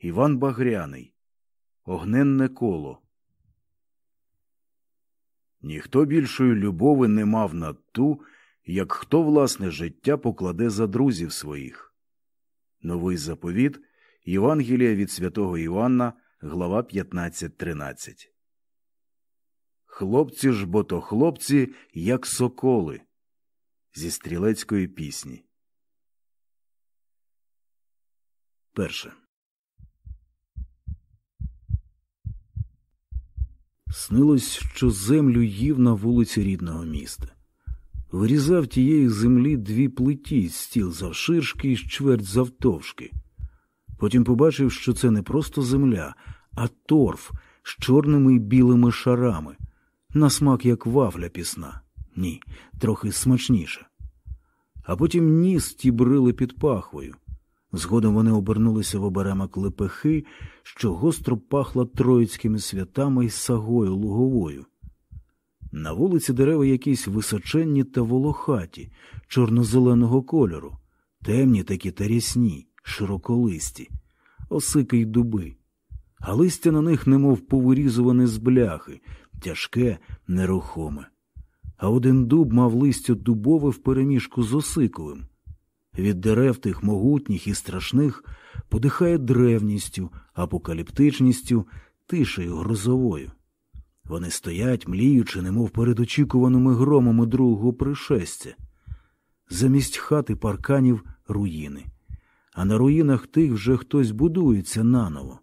Іван Багряний, Огненне коло. Ніхто більшої любови не мав на ту, як хто власне життя покладе за друзів своїх. Новий заповіт Євангелія від святого Іоанна, глава 15.13. Хлопці ж бо то хлопці, як соколи. Зі стрілецької пісні. Перше. Снилось, що землю їв на вулиці рідного міста. Вирізав тієї землі дві плиті, стіл завширшки і чверть завтовшки. Потім побачив, що це не просто земля, а торф з чорними й білими шарами, на смак як вафля пісна. Ні, трохи смачніше. А потім ніс ті брили під пахвою. Згодом вони обернулися в оберемок лепехи, що гостро пахла троїцькими святами й сагою луговою. На вулиці дерева якісь височенні та волохаті, чорно-зеленого кольору, темні такі та рясні, широколисті, осики й дуби, а листя на них немов повирізуване з бляхи, тяжке, нерухоме. А один дуб мав листя дубове впереміжку з осиковим. Від дерев тих могутніх і страшних подихає древністю, апокаліптичністю, тишею грозовою. Вони стоять, мліючи, немов перед очікуваними громами другого пришестя. Замість хати парканів руїни, а на руїнах тих вже хтось будується наново.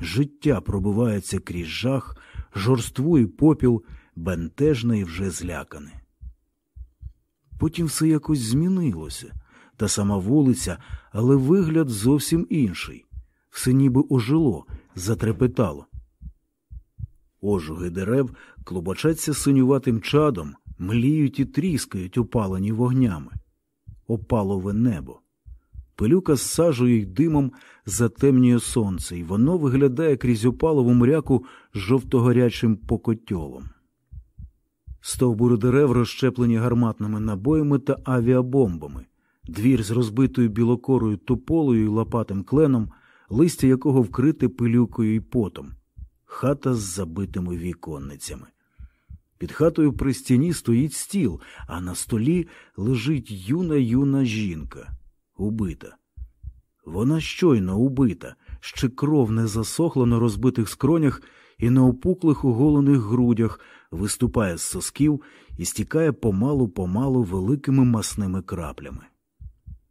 Життя пробивається крізь жах, жорству і попіл, бентежне і вже злякане. Потім все якось змінилося та сама вулиця, але вигляд зовсім інший. Все ніби ожило, затрепетало. Ожуги дерев клубочаться синюватим чадом, мліють і тріскають опалені вогнями. Опалове небо. Пилюка з сажею й димом затемнює сонце, і воно виглядає крізь опалову мряку жовтогорячим покотьолом. Стовбури дерев розщеплені гарматними набоями та авіабомбами двір з розбитою білокорою тополою і лопатим кленом, листя якого вкрите пилюкою і потом, хата з забитими віконницями. Під хатою при стіні стоїть стіл, а на столі лежить юна юна жінка, убита. Вона щойно убита, ще кров не засохла на розбитих скронях і на опуклих оголених грудях, виступає з сосків і стікає помалу помалу великими масними краплями.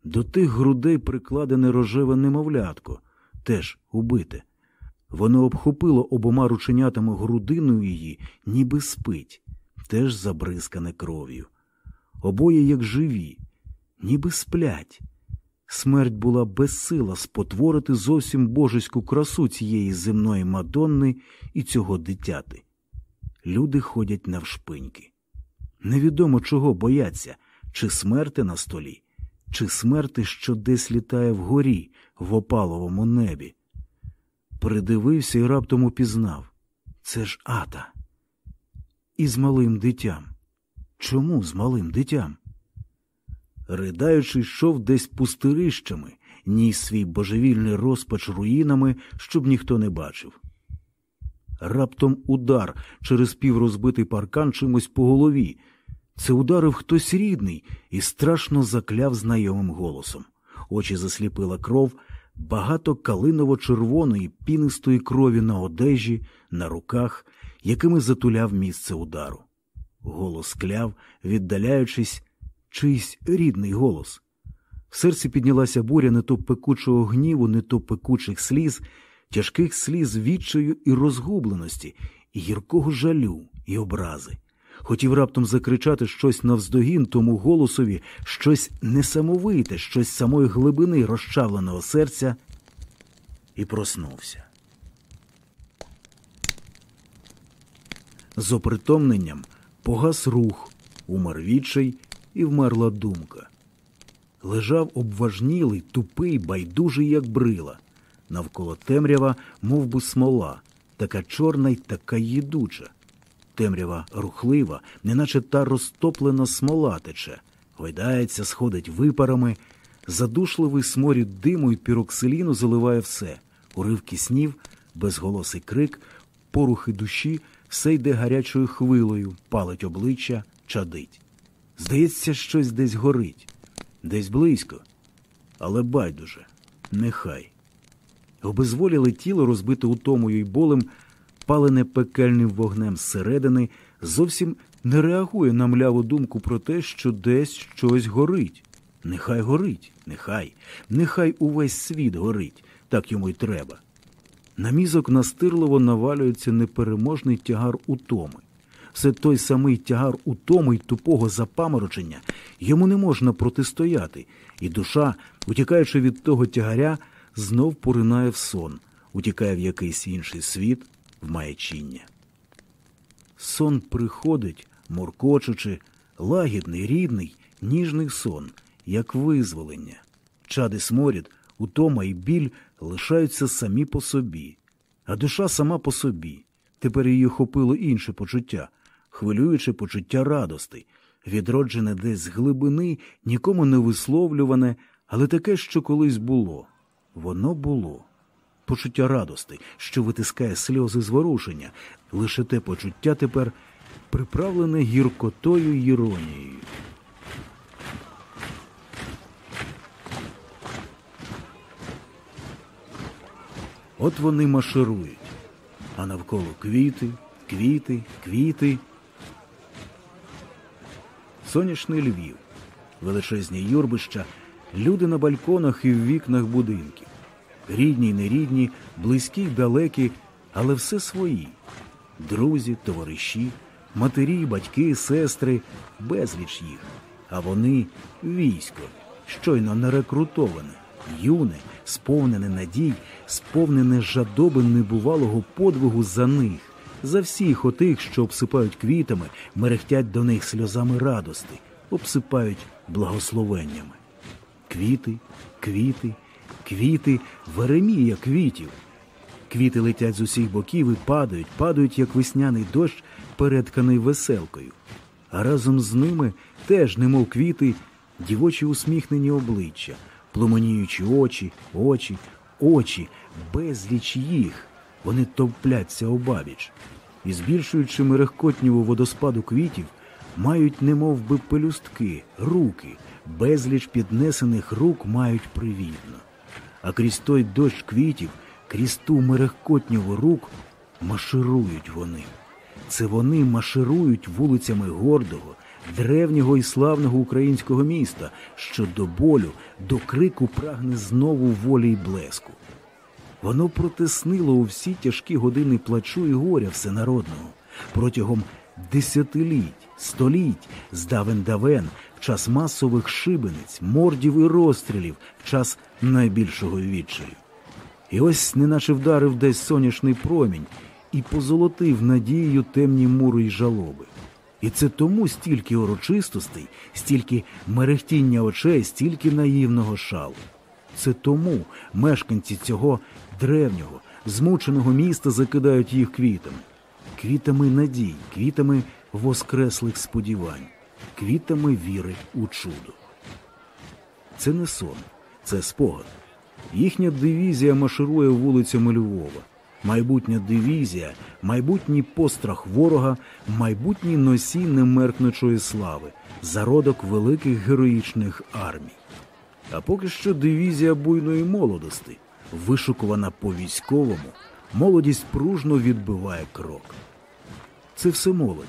До тих грудей прикладене рожеве немовлятко, теж убите. Воно обхопило обома рученятами грудину її, ніби спить, теж забризкане кров'ю. Обоє, як живі, ніби сплять. Смерть була безсила спотворити зовсім божеську красу цієї земної мадонни і цього дитяти. Люди ходять навшпиньки. Невідомо чого бояться, чи смерти на столі, чи смерти, що десь літає вгорі, в опаловому небі. Придивився і раптом упізнав це ж ата. І з малим дитям. Чому з малим дитям? Ридаючи, йшов десь пустирищами, ніс свій божевільний розпач руїнами, щоб ніхто не бачив. Раптом удар через піврозбитий паркан чимось по голові. Це ударив хтось рідний і страшно закляв знайомим голосом. Очі засліпила кров, багато калиново-червоної пінистої крові на одежі, на руках, якими затуляв місце удару. Голос кляв, віддаляючись, чийсь рідний голос. В серці піднялася буря не то пекучого гніву, не то пекучих сліз, тяжких сліз відчаю і розгубленості, і гіркого жалю і образи. Хотів раптом закричати щось навздогін тому голосові, щось несамовите, щось самої глибини розчавленого серця, і проснувся. З опритомненням погас рух, умер відчай і вмерла думка. Лежав обважнілий, тупий, байдужий, як брила, навколо темрява, мов би смола, така чорна й така їдуча темрява рухлива, неначе та розтоплена смола тече, гойдається, сходить випарами, задушливий сморід диму й піроксиліну заливає все Уривки снів, безголосий крик, порухи душі, все йде гарячою хвилою, палить обличчя, чадить. Здається, щось десь горить, десь близько, але байдуже, нехай. Обезволіле тіло, розбите утомою й болем, палене пекельним вогнем зсередини, зовсім не реагує на мляву думку про те, що десь щось горить. Нехай горить, нехай, нехай увесь світ горить, так йому й треба. На мізок настирливо навалюється непереможний тягар утоми. Все той самий тягар утоми й тупого запаморочення йому не можна протистояти, і душа, утікаючи від того тягаря, знов поринає в сон, утікає в якийсь інший світ, в маячіння. Сон приходить, моркочучи, лагідний, рідний, ніжний сон, як визволення. Чади сморід, утома і біль лишаються самі по собі, а душа сама по собі. Тепер її охопило інше почуття, хвилююче почуття радости, відроджене десь з глибини, нікому не висловлюване, але таке, що колись було. Воно було. Почуття радости, що витискає сльози зворушення, лише те почуття тепер приправлене гіркотою й іронією. От вони марширують, а навколо квіти, квіти, квіти. Сонячний Львів, величезні юрбища, люди на балконах і в вікнах будинків. Рідні й нерідні, близькі й далекі, але все свої. Друзі, товариші, матері, батьки, сестри, безліч їх. А вони військо, щойно не рекрутоване, юне, сповнене надій, сповнене жадоби небувалого подвигу за них, за всіх отих, що обсипають квітами, мерехтять до них сльозами радости, обсипають благословеннями. Квіти, квіти, квіти, веремія квітів. Квіти летять з усіх боків і падають, падають, як весняний дощ, перетканий веселкою. А разом з ними теж, немов квіти, дівочі усміхнені обличчя, пломеніючі очі, очі, очі, безліч їх. Вони товпляться обабіч. І, збільшуючи мерехкотніву водоспаду квітів, мають немов би пелюстки, руки, безліч піднесених рук мають привітно. А крізь той дощ квітів, крізь ту мерехкотніву рук марширують вони. Це вони марширують вулицями гордого, древнього і славного українського міста, що до болю, до крику прагне знову волі й блеску. Воно протиснило у всі тяжкі години плачу і горя всенародного протягом десятиліть, століть, здавен давен, в час масових шибениць, мордів і розстрілів, в час найбільшого відчаю. І ось неначе вдарив десь сонячний промінь і позолотив надією темні мури й жалоби. І це тому стільки урочистостей, стільки мерехтіння очей, стільки наївного шалу. Це тому мешканці цього древнього, змученого міста закидають їх квітами, квітами надій, квітами воскреслих сподівань, квітами віри у чудо. Це не сон, це спогад. Їхня дивізія марширує вулицями Львова. Майбутня дивізія, майбутній пострах ворога, майбутній носій немеркнучої слави, зародок великих героїчних армій. А поки що дивізія буйної молодости, вишукувана по військовому, молодість пружно відбиває крок. Це все молодь,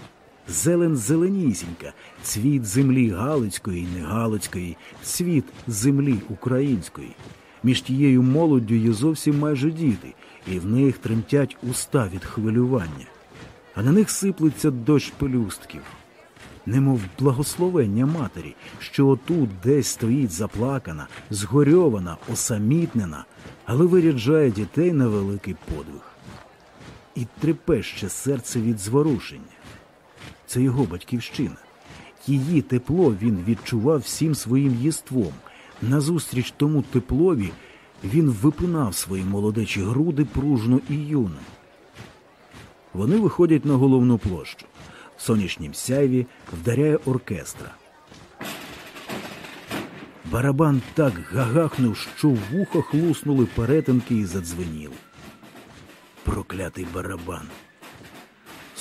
зелен зеленісінька, цвіт землі Галицької, й не Галицької, цвіт землі української. Між тією молоддю є зовсім майже діти, і в них тремтять уста від хвилювання, а на них сиплеться дощ пелюстків, немов благословення матері, що отут десь стоїть заплакана, згорьована, осамітнена, але виряджає дітей на великий подвиг. І трепеще серце від зворушення. Це його батьківщина. Її тепло він відчував всім своїм єством. Назустріч тому теплові він випинав свої молодечі груди пружно і юно. Вони виходять на головну площу. В сонячнім сяйві вдаряє оркестра. Барабан так гагахнув, що в вухо хлуснули перетинки і задзвеніли. Проклятий барабан.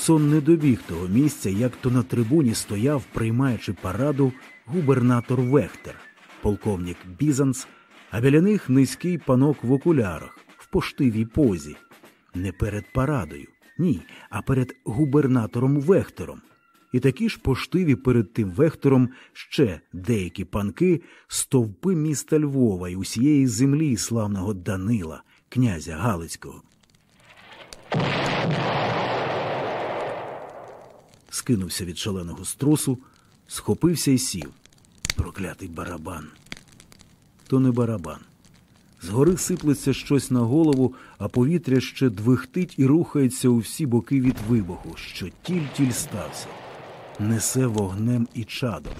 Сон не добіг того місця, як то на трибуні стояв, приймаючи параду, губернатор Вехтер, полковник Бізанс, а біля них низький панок в окулярах, в поштивій позі. Не перед парадою, ні, а перед губернатором Вехтером. І такі ж поштиві перед тим Вехтером ще деякі панки, стовпи міста Львова і усієї землі славного Данила, князя Галицького. Скинувся від шаленого струсу, схопився і сів. Проклятий барабан. То не барабан. Згори сиплеться щось на голову, а повітря ще двихтить і рухається у всі боки від вибуху, що тіль-тіль стався. Несе вогнем і чадом.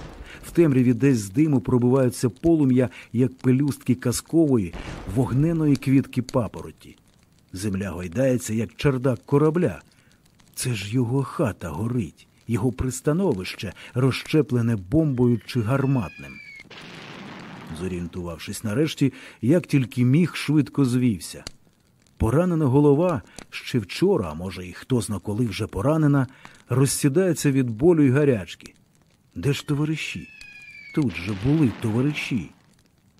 В темряві десь з диму пробиваються полум'я, як пелюстки казкової, вогненої квітки папороті. Земля гойдається, як чардак корабля. Це ж його хата горить, його пристановище, розщеплене бомбою чи гарматним. Зорієнтувавшись нарешті, як тільки міг, швидко звівся. Поранена голова ще вчора, а може, і хто зна коли вже поранена, розсідається від болю й гарячки. Де ж товариші? Тут же були товариші.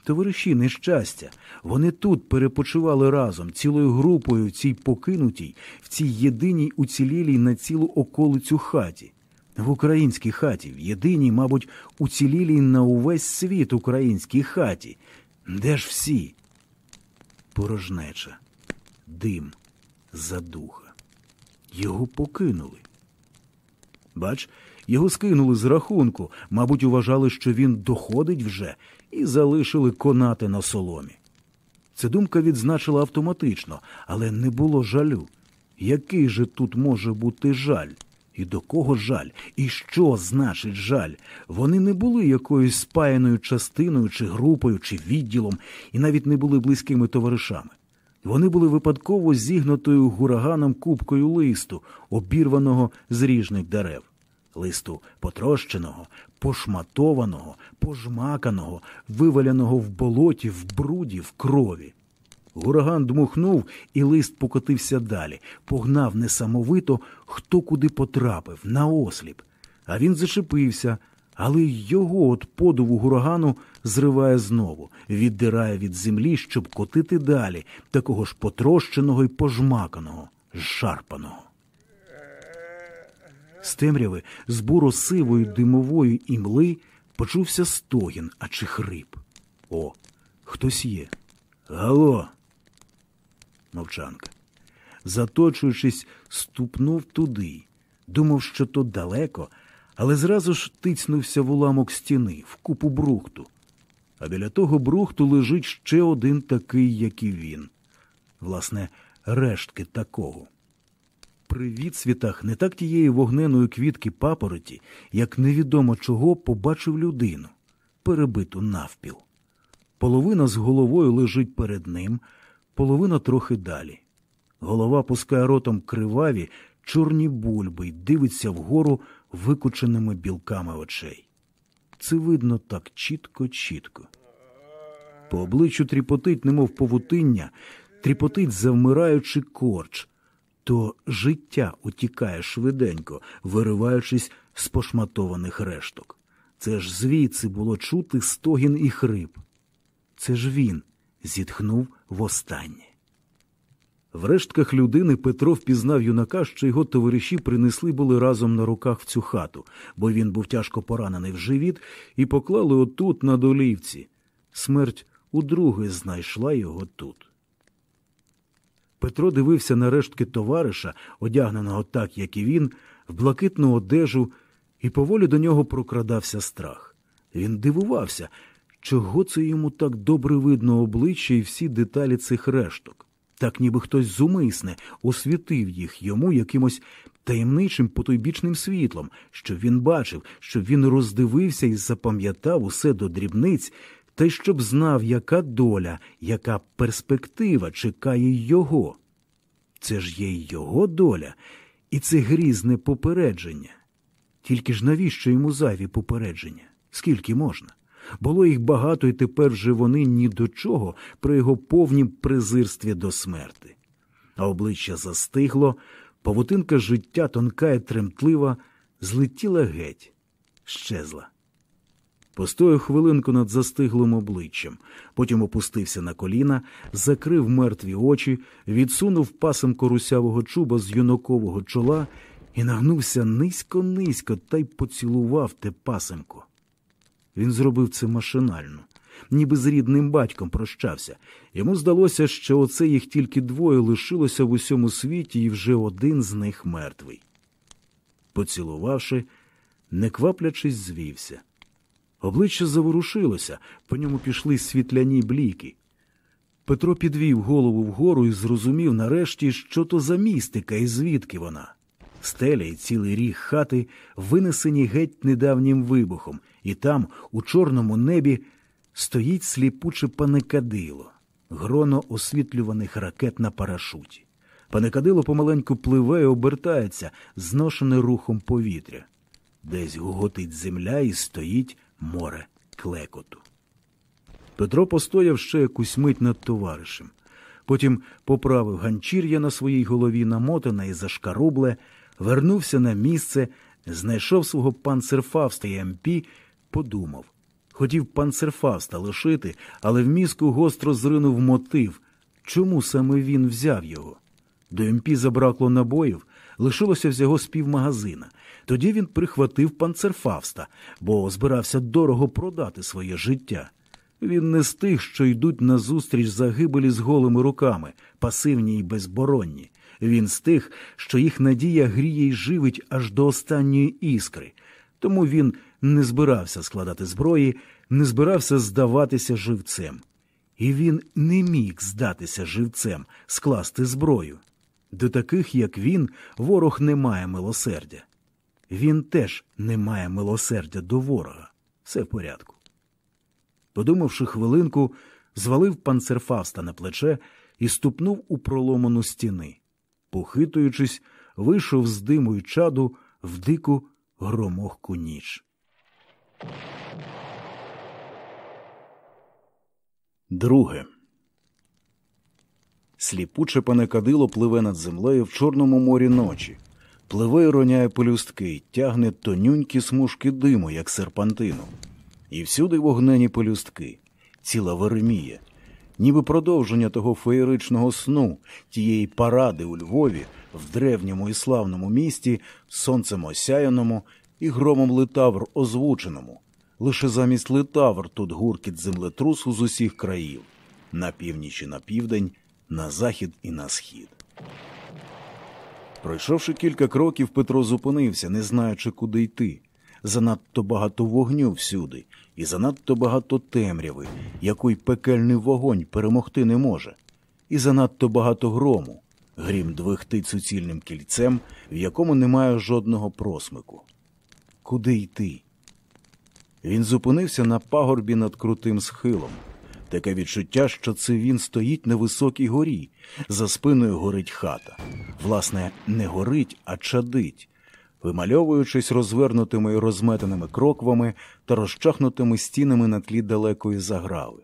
Товариші нещастя. Вони тут перепочивали разом, цілою групою в цій покинутій, в цій єдиній уцілілій на цілу околицю хаті. В українській хаті, в єдиній, мабуть, уцілілій на увесь світ українській хаті. Де ж всі? Порожнеча, дим, задуха. Його покинули. Бач, його скинули з рахунку, мабуть, вважали, що він доходить вже, і залишили конати на соломі. Ця думка відзначила автоматично, але не було жалю. Який же тут може бути жаль? І до кого жаль? І що значить жаль? Вони не були якоюсь спаяною частиною, чи групою, чи відділом, і навіть не були близькими товаришами. Вони були випадково зігнутою гураганом купкою листу, обірваного з ріжних дерев. Листу потрощеного, пошматованого, пожмаканого, виваляного в болоті, в бруді, в крові. Гураган дмухнув, і лист покотився далі, погнав несамовито, хто куди потрапив, наосліп. А він зачепився, але його от подову гурагану зриває знову, віддирає від землі, щоб котити далі, такого ж потрощеного й пожмаканого, шарпаного. З темряви, з буро-сивої димової імли почувся стогін, а чи хрип. О, хтось є. Гало. Мовчанка. Заточуючись, ступнув туди. Думав, що то далеко, але зразу ж тицнувся в уламок стіни, в купу брухту. А біля того брухту лежить ще один такий, як і він. Власне, рештки такого. При відсвітах не так тієї вогненої квітки папороті, як невідомо чого побачив людину, перебиту навпіл. Половина з головою лежить перед ним, половина трохи далі. Голова пускає ротом криваві, чорні бульби й дивиться вгору викученими білками очей. Це видно так чітко-чітко. По обличчю тріпотить, немов павутиння, тріпотить, завмираючи корч, то життя утікає швиденько, вириваючись з пошматованих решток. Це ж звідси було чути стогін і хрип. Це ж він зітхнув востаннє. В рештках людини Петро впізнав юнака, що його товариші принесли були разом на руках в цю хату, бо він був тяжко поранений в живіт, і поклали отут на долівці. Смерть удруге знайшла його тут. Петро дивився на рештки товариша, одягненого так, як і він, в блакитну одежу, і поволі до нього прокрадався страх. Він дивувався, чого це йому так добре видно обличчя і всі деталі цих решток. Так ніби хтось зумисне освітив їх йому якимось таємничим потойбічним світлом, щоб він бачив, щоб він роздивився і запам'ятав усе до дрібниць, та й щоб знав, яка доля, яка перспектива чекає його. Це ж є його доля, і це грізне попередження. Тільки ж навіщо йому зайві попередження? Скільки можна? Було їх багато, і тепер же вони ні до чого при його повнім презирстві до смерти. А обличчя застигло, павутинка життя тонка і тремтлива, злетіла геть, щезла. Постояв хвилинку над застиглим обличчям, потім опустився на коліна, закрив мертві очі, відсунув пасемко русявого чуба з юнокового чола і нагнувся низько-низько та й поцілував те пасемко. Він зробив це машинально, ніби з рідним батьком прощався. Йому здалося, що оце їх тільки двоє лишилося в усьому світі, і вже один з них мертвий. Поцілувавши, не кваплячись, звівся. Обличчя заворушилося, по ньому пішли світляні бліки. Петро підвів голову вгору і зрозумів нарешті, що то за містика і звідки вона. Стеля і цілий ріг хати винесені геть недавнім вибухом, і там, у чорному небі, стоїть сліпуче паникадило, гроно освітлюваних ракет на парашуті. Паникадило помаленьку пливе і обертається, зношене рухом повітря. Десь гоготить земля і стоїть море клекоту. Петро постояв ще якусь мить над товаришем. Потім поправив ганчір'я на своїй голові, намотане і зашкарубле, вернувся на місце, знайшов свого панцерфавста і МП, подумав. Хотів панцерфавста лишити, але в мізку гостро зринув мотив, чому саме він взяв його. До МП забракло набоїв, лишилося всього з півмагазина. Тоді він прихватив панцерфавста, бо збирався дорого продати своє життя. Він не з тих, що йдуть назустріч загибелі з голими руками, пасивні й безборонні. Він з тих, що їх надія гріє й живить аж до останньої іскри. Тому він не збирався складати зброї, не збирався здаватися живцем. І він не міг здатися живцем, скласти зброю. До таких, як він, ворог не має милосердя. Він теж не має милосердя до ворога. Все в порядку. Подумавши хвилинку, звалив панцерфавста на плече і ступнув у проломану стіни. Похитуючись, вийшов з диму й чаду в дику громохку ніч. Друге. Сліпуче панекадило пливе над землею в Чорному морі ночі. Пливе і роняє пелюстки, тягне тонюнькі смужки диму, як серпантину. І всюди вогнені пелюстки, ціла Веремія, ніби продовження того феєричного сну, тієї паради у Львові, в древньому і славному місті, сонцем осяяному і громом литавр озвученому. Лише замість литавр тут гуркіт землетрусу з усіх країв на північ і на південь, на захід і на схід. Пройшовши кілька кроків, Петро зупинився, не знаючи, куди йти. Занадто багато вогню всюди, і занадто багато темряви, яку пекельний вогонь перемогти не може, і занадто багато грому. Грім двихтить суцільним кільцем, в якому немає жодного просмику. Куди йти? Він зупинився на пагорбі над крутим схилом. Таке відчуття, що це він стоїть на високій горі, за спиною горить хата. Власне, не горить, а чадить, вимальовуючись розвернутими розметаними кроквами та розчахнутими стінами на тлі далекої заграви.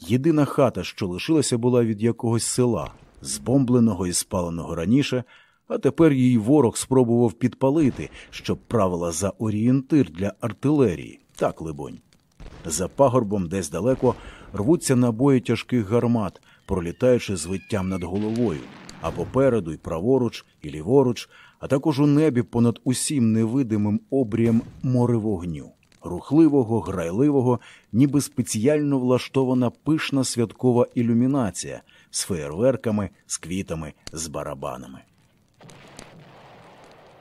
Єдина хата, що лишилася, була від якогось села, збомбленого і спаленого раніше, а тепер її ворог спробував підпалити, щоб правила за орієнтир для артилерії, так либонь. За пагорбом, десь далеко, рвуться набої тяжких гармат, пролітаючи звиттям над головою, а попереду, і праворуч, і ліворуч, а також у небі понад усім невидимим обрієм море вогню, рухливого, грайливого, ніби спеціально влаштована пишна святкова ілюмінація з феєрверками, з квітами, з барабанами.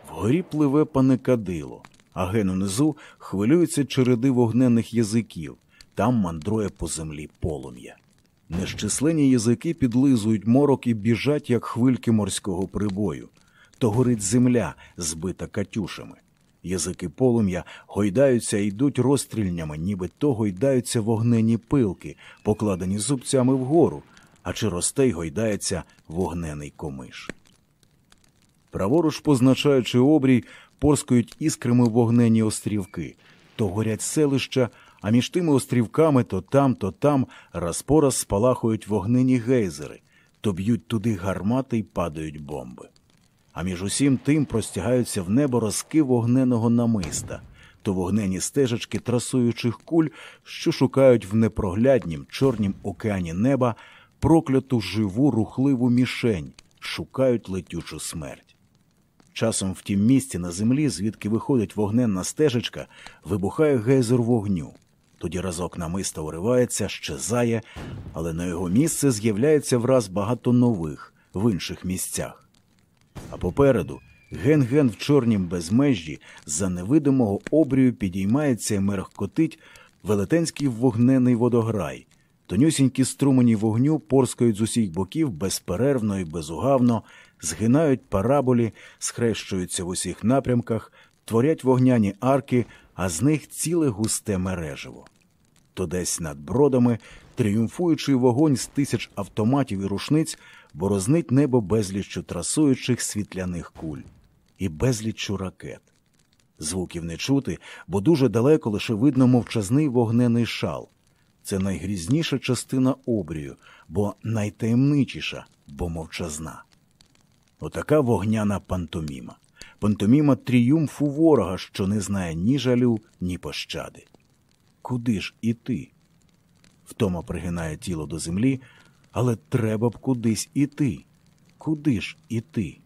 Вгорі пливе паникадило, а ген унизу хвилюються череди вогненних язиків, там мандрує по землі полум'я. Нещисленні язики підлизують морок і біжать, як хвильки морського прибою. То горить земля, збита катюшами. Язики полум'я гойдаються і йдуть розстрільнями, ніби то гойдаються вогнені пилки, покладені зубцями вгору, а чи росте й гойдається вогнений комиш. Праворуч, позначаючи обрій, порскують іскрами вогнені острівки, то горять селища, а між тими острівками то там, то там раз по раз спалахують вогнені гейзери, то б'ють туди гармати й падають бомби. А між усім тим простягаються в небо розки вогненого намиста, то вогнені стежечки трасуючих куль, що шукають в непрогляднім чорнім океані неба прокляту живу рухливу мішень, шукають летючу смерть. Часом в тім місці на землі, звідки виходить вогненна стежечка, вибухає гейзер вогню. Тоді разок намиста уривається, щезає, але на його місце з'являється враз багато нових в інших місцях. А попереду ген-ген в чорнім безмежжі за невидимого обрію підіймається і мерехкотить велетенський вогнений водограй. Тонюсінькі струмені вогню порскають з усіх боків безперервно і безугавно, згинають параболі, схрещуються в усіх напрямках, творять вогняні арки, а з них ціле густе мережево. То десь над бродами, тріумфуючий вогонь з тисяч автоматів і рушниць, борознить небо безліччю трасуючих світляних куль і безліччю ракет. Звуків не чути, бо дуже далеко лише видно мовчазний вогнений шал. Це найгрізніша частина обрію, бо найтаємничіша, бо мовчазна. Отака вогняна пантоміма. Пантоміма тріумфу ворога, що не знає ні жалю, ні пощади. Куди ж іти? Втома пригинає тіло до землі, але треба б кудись іти. Куди ж іти?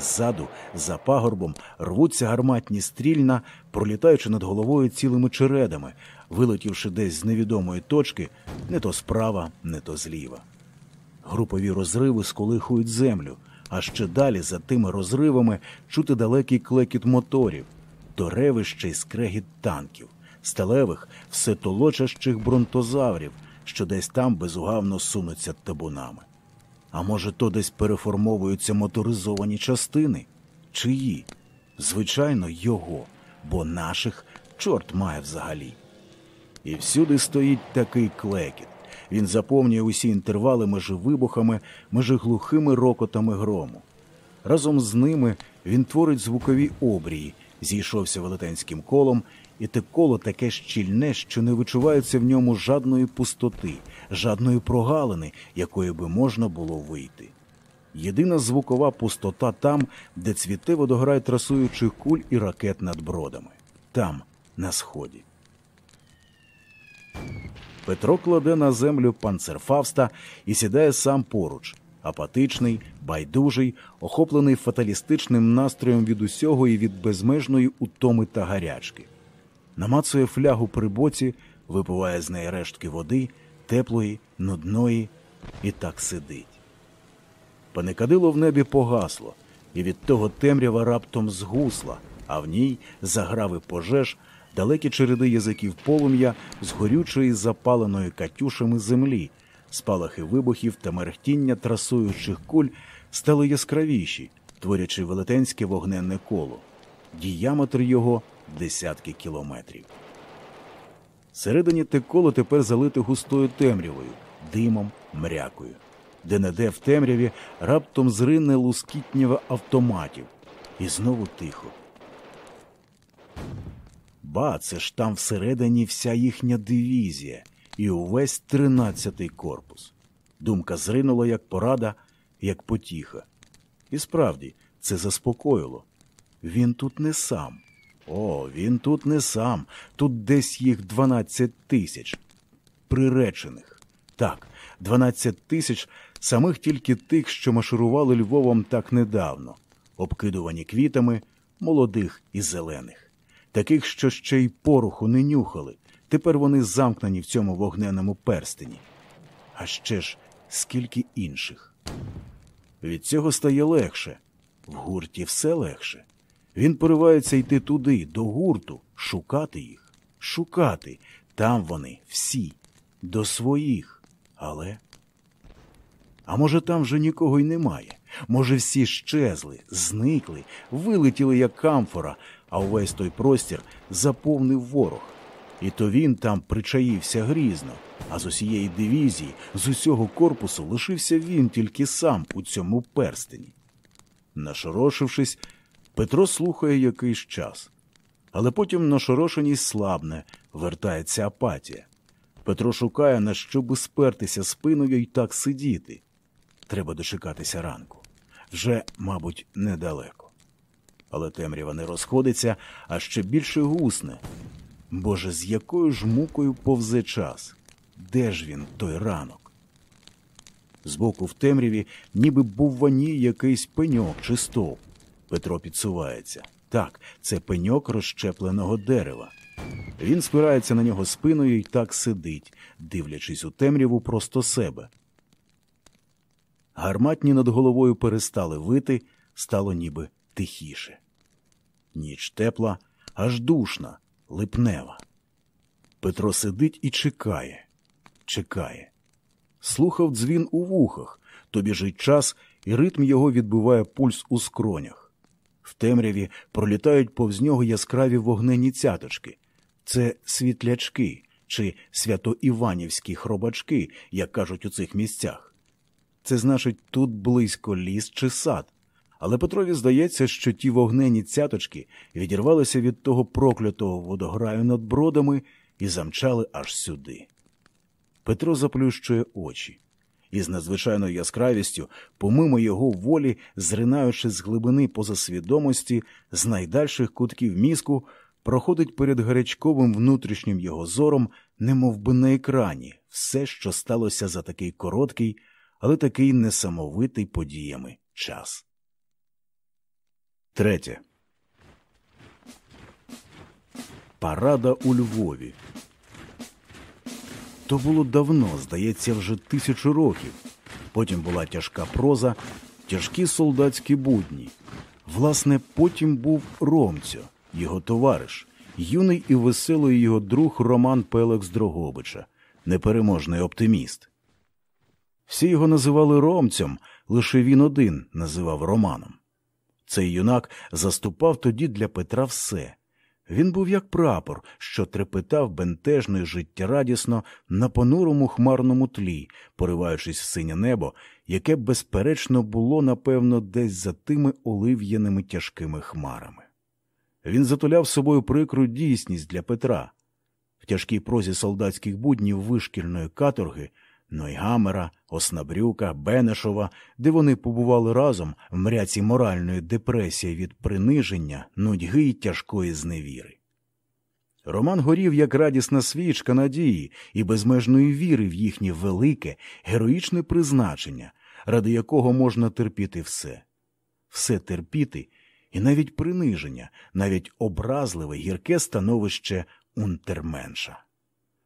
Ззаду, за пагорбом, рвуться гарматні стрільна, пролітаючи над головою цілими чередами, вилетівши десь з невідомої точки, не то справа, не то зліва. Групові розриви сколихують землю, а ще далі за тими розривами чути далекий клекіт моторів, то ревище й скрегіт танків, сталевих, все толочащих бронтозаврів, що десь там безугавно сунуться табунами. А може, то десь переформовуються моторизовані частини? Чиї? Звичайно, його, бо наших чорт має взагалі. І всюди стоїть такий клекіт. Він заповнює усі інтервали межі вибухами, межі глухими рокотами грому. Разом з ними він творить звукові обрії, зійшовся велетенським колом, і те коло таке щільне, що не вичувається в ньому жадної пустоти, жадної прогалини, якої би можна було вийти. Єдина звукова пустота там, де цвіте водограй трасуючих куль і ракет над бродами, там, на сході. Петро кладе на землю панцерфавста і сідає сам поруч, апатичний, байдужий, охоплений фаталістичним настроєм від усього і від безмежної утоми та гарячки. Намацує флягу при боці, випиває з неї рештки води, теплої, нудної, і так сидить. Паникадило в небі погасло, і від того темрява раптом згусла, а в ній заграви пожеж далекі череди язиків полум'я з горючої запаленої катюшами землі, спалахи вибухів та мерехтіння трасуючих куль стали яскравіші, творячи велетенське вогненне коло. Діаметр його десятки кілометрів. Всередині те коло тепер залите густою темрявою, димом, мрякою. Де не де в темряві раптом зрине лускітнєва автоматів. І знову тихо. Ба, це ж там всередині вся їхня дивізія і увесь тринадцятий корпус. Думка зринула як порада, як потіха. І справді це заспокоїло. Він тут не сам. О, він тут не сам. Тут десь їх дванадцять тисяч. Приречених. Так, дванадцять тисяч самих тільки тих, що марширували Львовом так недавно, обкидувані квітами, молодих і зелених таких, що ще й пороху не нюхали. Тепер вони замкнені в цьому вогненому перстені. А ще ж скільки інших. Від цього стає легше. В гурті все легше. Він поривається йти туди, до гурту, шукати їх, шукати. Там вони всі, до своїх. Але. А може, там вже нікого й немає? Може, всі щезли, зникли, вилетіли, як камфора, а увесь той простір заповнив ворог. І то він там причаївся грізно, а з усієї дивізії, з усього корпусу лишився він тільки сам у цьому перстені. Нашорошившись, Петро слухає якийсь час, Але потім нашорошеність слабне, вертається апатія. Петро шукає, на що би спертися спиною і так сидіти. Треба дочекатися ранку. Вже, мабуть, недалеко. Але темрява не розходиться, а ще більше гусне. Боже, з якою ж мукою повзе час? Де ж він, той ранок? Збоку в темряві ніби бувваніє якийсь пеньок чи стовп. Петро підсувається. Так, це пеньок розщепленого дерева. Він спирається на нього спиною і так сидить, дивлячись у темряву просто себе. Гарматні над головою перестали вити, стало ніби тихіше. Ніч тепла, аж душна, липнева. Петро сидить і чекає, чекає. Слухав дзвін у вухах, то біжить час, і ритм його відбиває пульс у скронях. В темряві пролітають повз нього яскраві вогнені цяточки. Це світлячки чи святоіванівські хробачки, як кажуть у цих місцях. Це значить, тут близько ліс чи сад. Але Петрові здається, що ті вогнені цяточки відірвалися від того проклятого водограю над бродами і замчали аж сюди. Петро заплющує очі і з надзвичайною яскравістю, помимо його волі, зринаючи з глибини позасвідомості, з найдальших кутків мізку, проходить перед гарячковим внутрішнім його зором, немов би на екрані, все, що сталося за такий короткий, але такий несамовитий подіями час. Третє. Парада у Львові. То було давно, здається, вже тисячу років. Потім була тяжка проза, тяжкі солдатські будні. Власне, потім був Ромцьо, його товариш, юний і веселий його друг Роман Пелекс Дрогобича, непереможний оптиміст. Всі його називали Ромцем, лише він один називав Романом. Цей юнак заступав тоді для Петра все. Він був як прапор, що трепетав бентежно й життєрадісно на понурому хмарному тлі, пориваючись в синє небо, яке, безперечно, було, напевно, десь за тими олив'яними тяжкими хмарами. Він затуляв собою прикру дійсність для Петра. В тяжкій прозі солдатських буднів вишкільної каторги Нойгамера, Оснабрюка, Бенешова, де вони побували разом в мряці моральної депресії від приниження, нудьги й тяжкої зневіри. Роман горів як радісна свічка надії і безмежної віри в їхнє велике, героїчне призначення, ради якого можна терпіти все, все терпіти і навіть приниження, навіть образливе гірке становище унтерменша.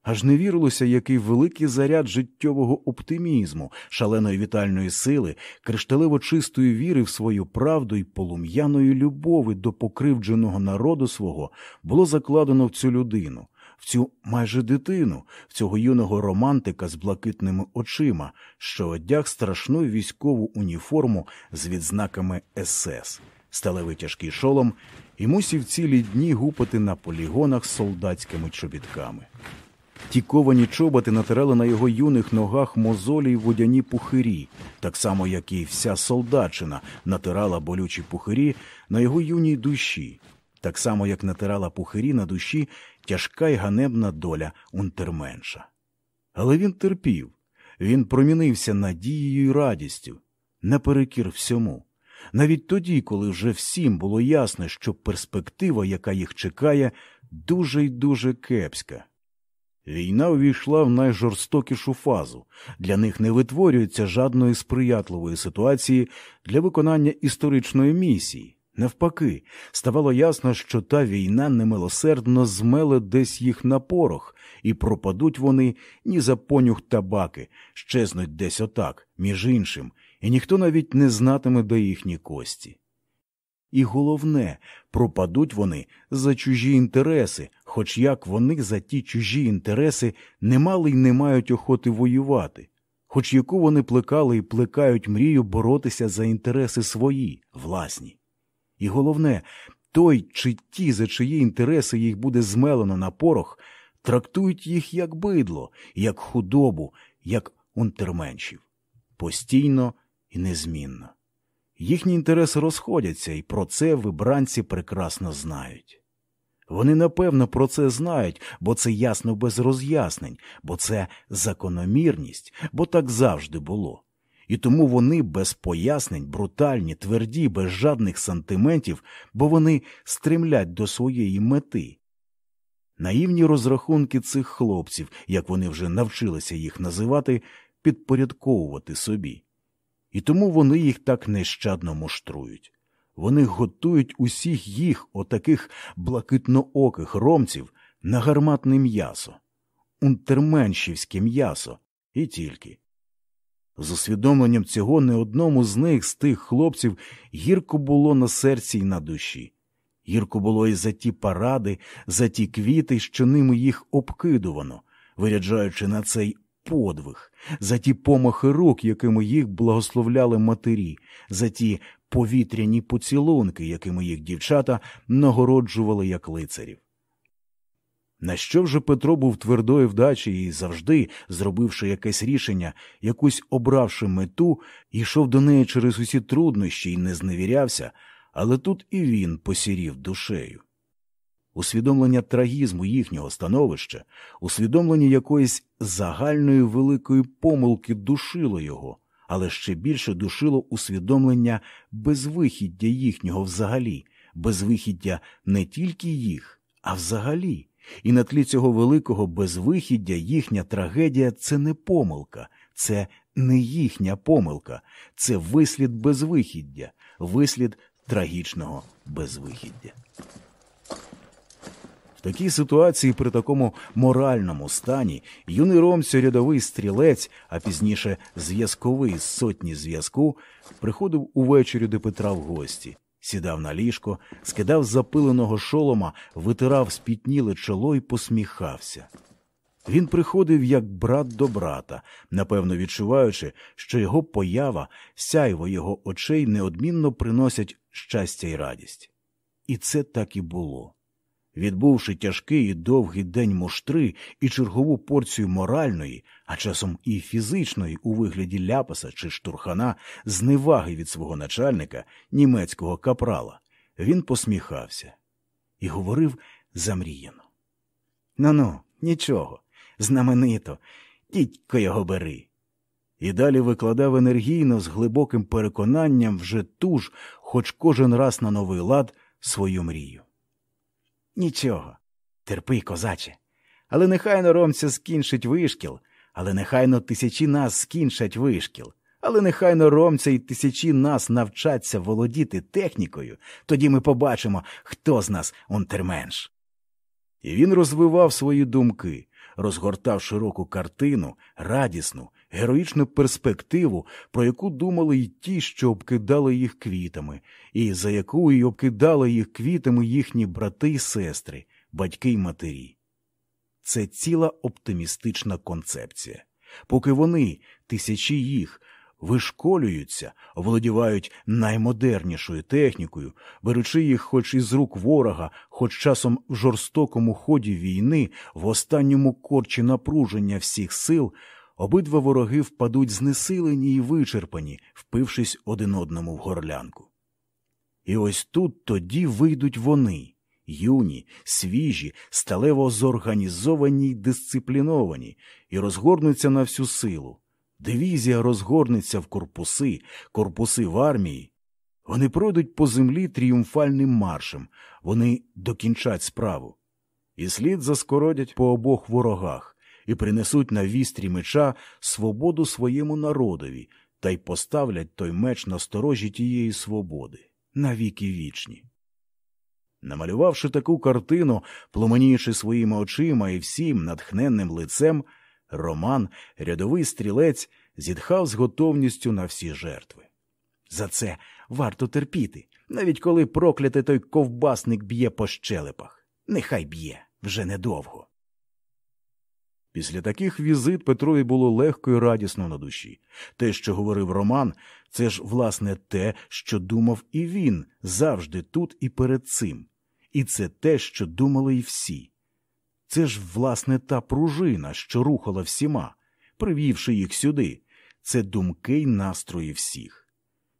Аж не вірилося, який великий заряд життєвого оптимізму, шаленої вітальної сили, кришталево чистої віри в свою правду і полум'яної любові до покривдженого народу свого було закладено в цю людину, в цю майже дитину, в цього юного романтика з блакитними очима, що одяг страшну військову уніформу з відзнаками СС, сталевий тяжкий шолом і мусів цілі дні гупати на полігонах з солдатськими чобітками. Ті ковані чоботи натирали на його юних ногах мозолі й водяні пухирі, так само, як і вся солдатчина натирала болючі пухирі на його юній душі, так само, як натирала пухирі на душі тяжка й ганебна доля унтерменша. Але він терпів, він промінився надією й радістю, наперекір всьому. Навіть тоді, коли вже всім було ясно, що перспектива, яка їх чекає, дуже й дуже кепська. Війна увійшла в найжорстокішу фазу. Для них не витворюється жадної сприятливої ситуації для виконання історичної місії. Навпаки, ставало ясно, що та війна немилосердно змеле десь їх на порох, і пропадуть вони ні за понюх табаки, щезнуть десь отак, між іншим, і ніхто навіть не знатиме де їхні кості. І головне, пропадуть вони за чужі інтереси, хоч як вони за ті чужі інтереси не мали й не мають охоти воювати, хоч яку вони плекали і плекають мрію боротися за інтереси свої, власні. І головне, той чи ті, за чиї інтереси їх буде змелено на порох, трактують їх як бидло, як худобу, як унтерменшів, постійно і незмінно. Їхні інтереси розходяться, і про це вибранці прекрасно знають. Вони напевно про це знають, бо це ясно без роз'яснень, бо це закономірність, бо так завжди було. І тому вони без пояснень, брутальні, тверді, без жадних сантиментів, бо вони стремлять до своєї мети. Наївні розрахунки цих хлопців, як вони вже навчилися їх називати, підпорядковувати собі. І тому вони їх так нещадно муштрують. Вони готують усіх їх, отаких блакитнооких ромців, на гарматне м'ясо, унтерменшівське м'ясо, і тільки. З усвідомленням цього не одному з них, з тих хлопців, гірко було на серці й на душі. Гірко було і за ті паради, за ті квіти, що ними їх обкидувано, виряджаючи на цей подвиг, за ті помахи рук, якими їх благословляли матері, за ті повітряні поцілунки, якими їх дівчата нагороджували як лицарів. На що вже Петро був твердої вдачі і завжди, зробивши якесь рішення, якусь обравши мету, йшов до неї через усі труднощі і не зневірявся, але тут і він посірів душею. Усвідомлення трагізму їхнього становища, усвідомлення якоїсь загальної великої помилки душило його, але ще більше душило усвідомлення безвихіддя їхнього взагалі, безвихіддя не тільки їх, а взагалі. І на тлі цього великого безвихіддя їхня трагедія це не помилка, це не їхня помилка, це вислід безвихіддя, вислід трагічного безвихіддя. Такій ситуації, при такому моральному стані, юний ромцю рядовий стрілець, а пізніше зв'язковий з сотні зв'язку, приходив увечері до Петра в гості, сідав на ліжко, скидав з запиленого шолома, витирав спітніле чоло і посміхався. Він приходив як брат до брата, напевно відчуваючи, що його поява, сяйво його очей неодмінно приносять щастя й радість. І це так і було. Відбувши тяжкий і довгий день муштри і чергову порцію моральної, а часом і фізичної у вигляді ляпаса чи штурхана, зневаги від свого начальника, німецького капрала, він посміхався і говорив замріяно. Ну ну, нічого, знаменито, дідько його бери. І далі викладав енергійно, з глибоким переконанням вже ту ж, хоч кожен раз на новий лад, свою мрію. Нічого, терпи, козаче. Але нехайно ромця скінчить вишкіл, але нехайно тисячі нас скінчать вишкіл, але нехайно ромця і тисячі нас навчаться володіти технікою, тоді ми побачимо, хто з нас унтерменш. І він розвивав свої думки, розгортав широку картину, радісну, героїчну перспективу, про яку думали й ті, що обкидали їх квітами, і за яку й обкидали їх квітами їхні брати й сестри, батьки й матері. Це ціла оптимістична концепція. Поки вони, тисячі їх, вишколюються, оволодівають наймодернішою технікою, беручи їх хоч із рук ворога, хоч часом в жорстокому ході війни, в останньому корчі напруження всіх сил, обидва вороги впадуть знесилені й вичерпані, впившись один одному в горлянку. І ось тут тоді вийдуть вони. Юні, свіжі, сталево зорганізовані й дисципліновані, і розгорнуться на всю силу. Дивізія розгорнеться в корпуси, корпуси в армії. Вони пройдуть по землі тріумфальним маршем, вони докінчать справу. І слід заскородять по обох ворогах і принесуть на вістрі меча свободу своєму народові та й поставлять той меч на сторожі тієї свободи, навіки вічні. Намалювавши таку картину, пломеніючи своїми очима і всім натхненним лицем, Роман, рядовий стрілець, зітхав з готовністю на всі жертви. За це варто терпіти, навіть коли проклятий той ковбасник б'є по щелепах. Нехай б'є вже недовго. Після таких візит Петрові було легко і радісно на душі. Те, що говорив Роман, це ж, власне, те, що думав і він завжди тут і перед цим. І це те, що думали й всі. Це ж, власне, та пружина, що рухала всіма, привівши їх сюди, це думки й настрої всіх.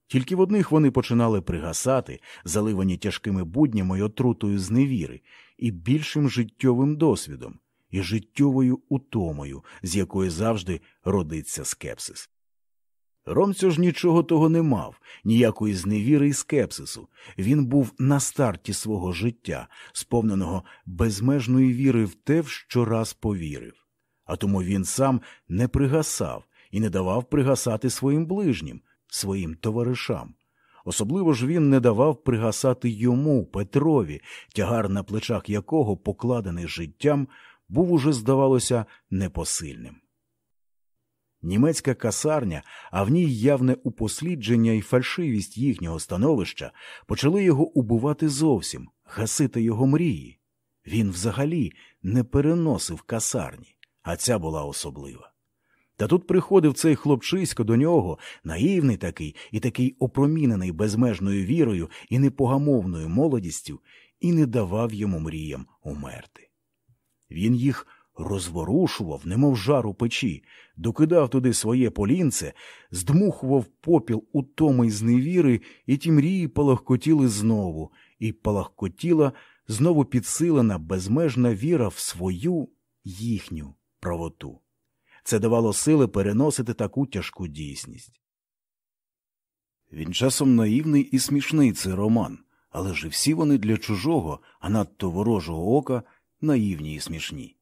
Тільки в одних вони починали пригасати, заливані тяжкими буднями й отрутою зневіри, і більшим життєвим досвідом, і життєвою утомою, з якої завжди родиться скепсис. Ромцю ж нічого того не мав, ніякої зневіри і скепсису. Він був на старті свого життя, сповненого безмежної віри в те, в що раз повірив. А тому він сам не пригасав і не давав пригасати своїм ближнім, своїм товаришам. Особливо ж він не давав пригасати йому, Петрові, тягар на плечах якого, покладений життям, був уже, здавалося, непосильним. Німецька касарня, а в ній явне упослідження і фальшивість їхнього становища почали його убивати зовсім, гасити його мрії. Він взагалі не переносив касарні, а ця була особлива. Та тут приходив цей хлопчисько до нього, наївний такий і такий опромінений безмежною вірою і непогамовною молодістю, і не давав йому мріям умерти. Він їх розворушував, немов жару печі, докидав туди своє полінце, здмухував попіл утоми й зневіри, і ті мрії палахкотіли знову, і палахкотіла знову підсилена безмежна віра в свою їхню правоту. Це давало сили переносити таку тяжку дійсність. Він часом наївний і смішний цей роман, але ж і всі вони для чужого, а надто ворожого ока наївні і смішні.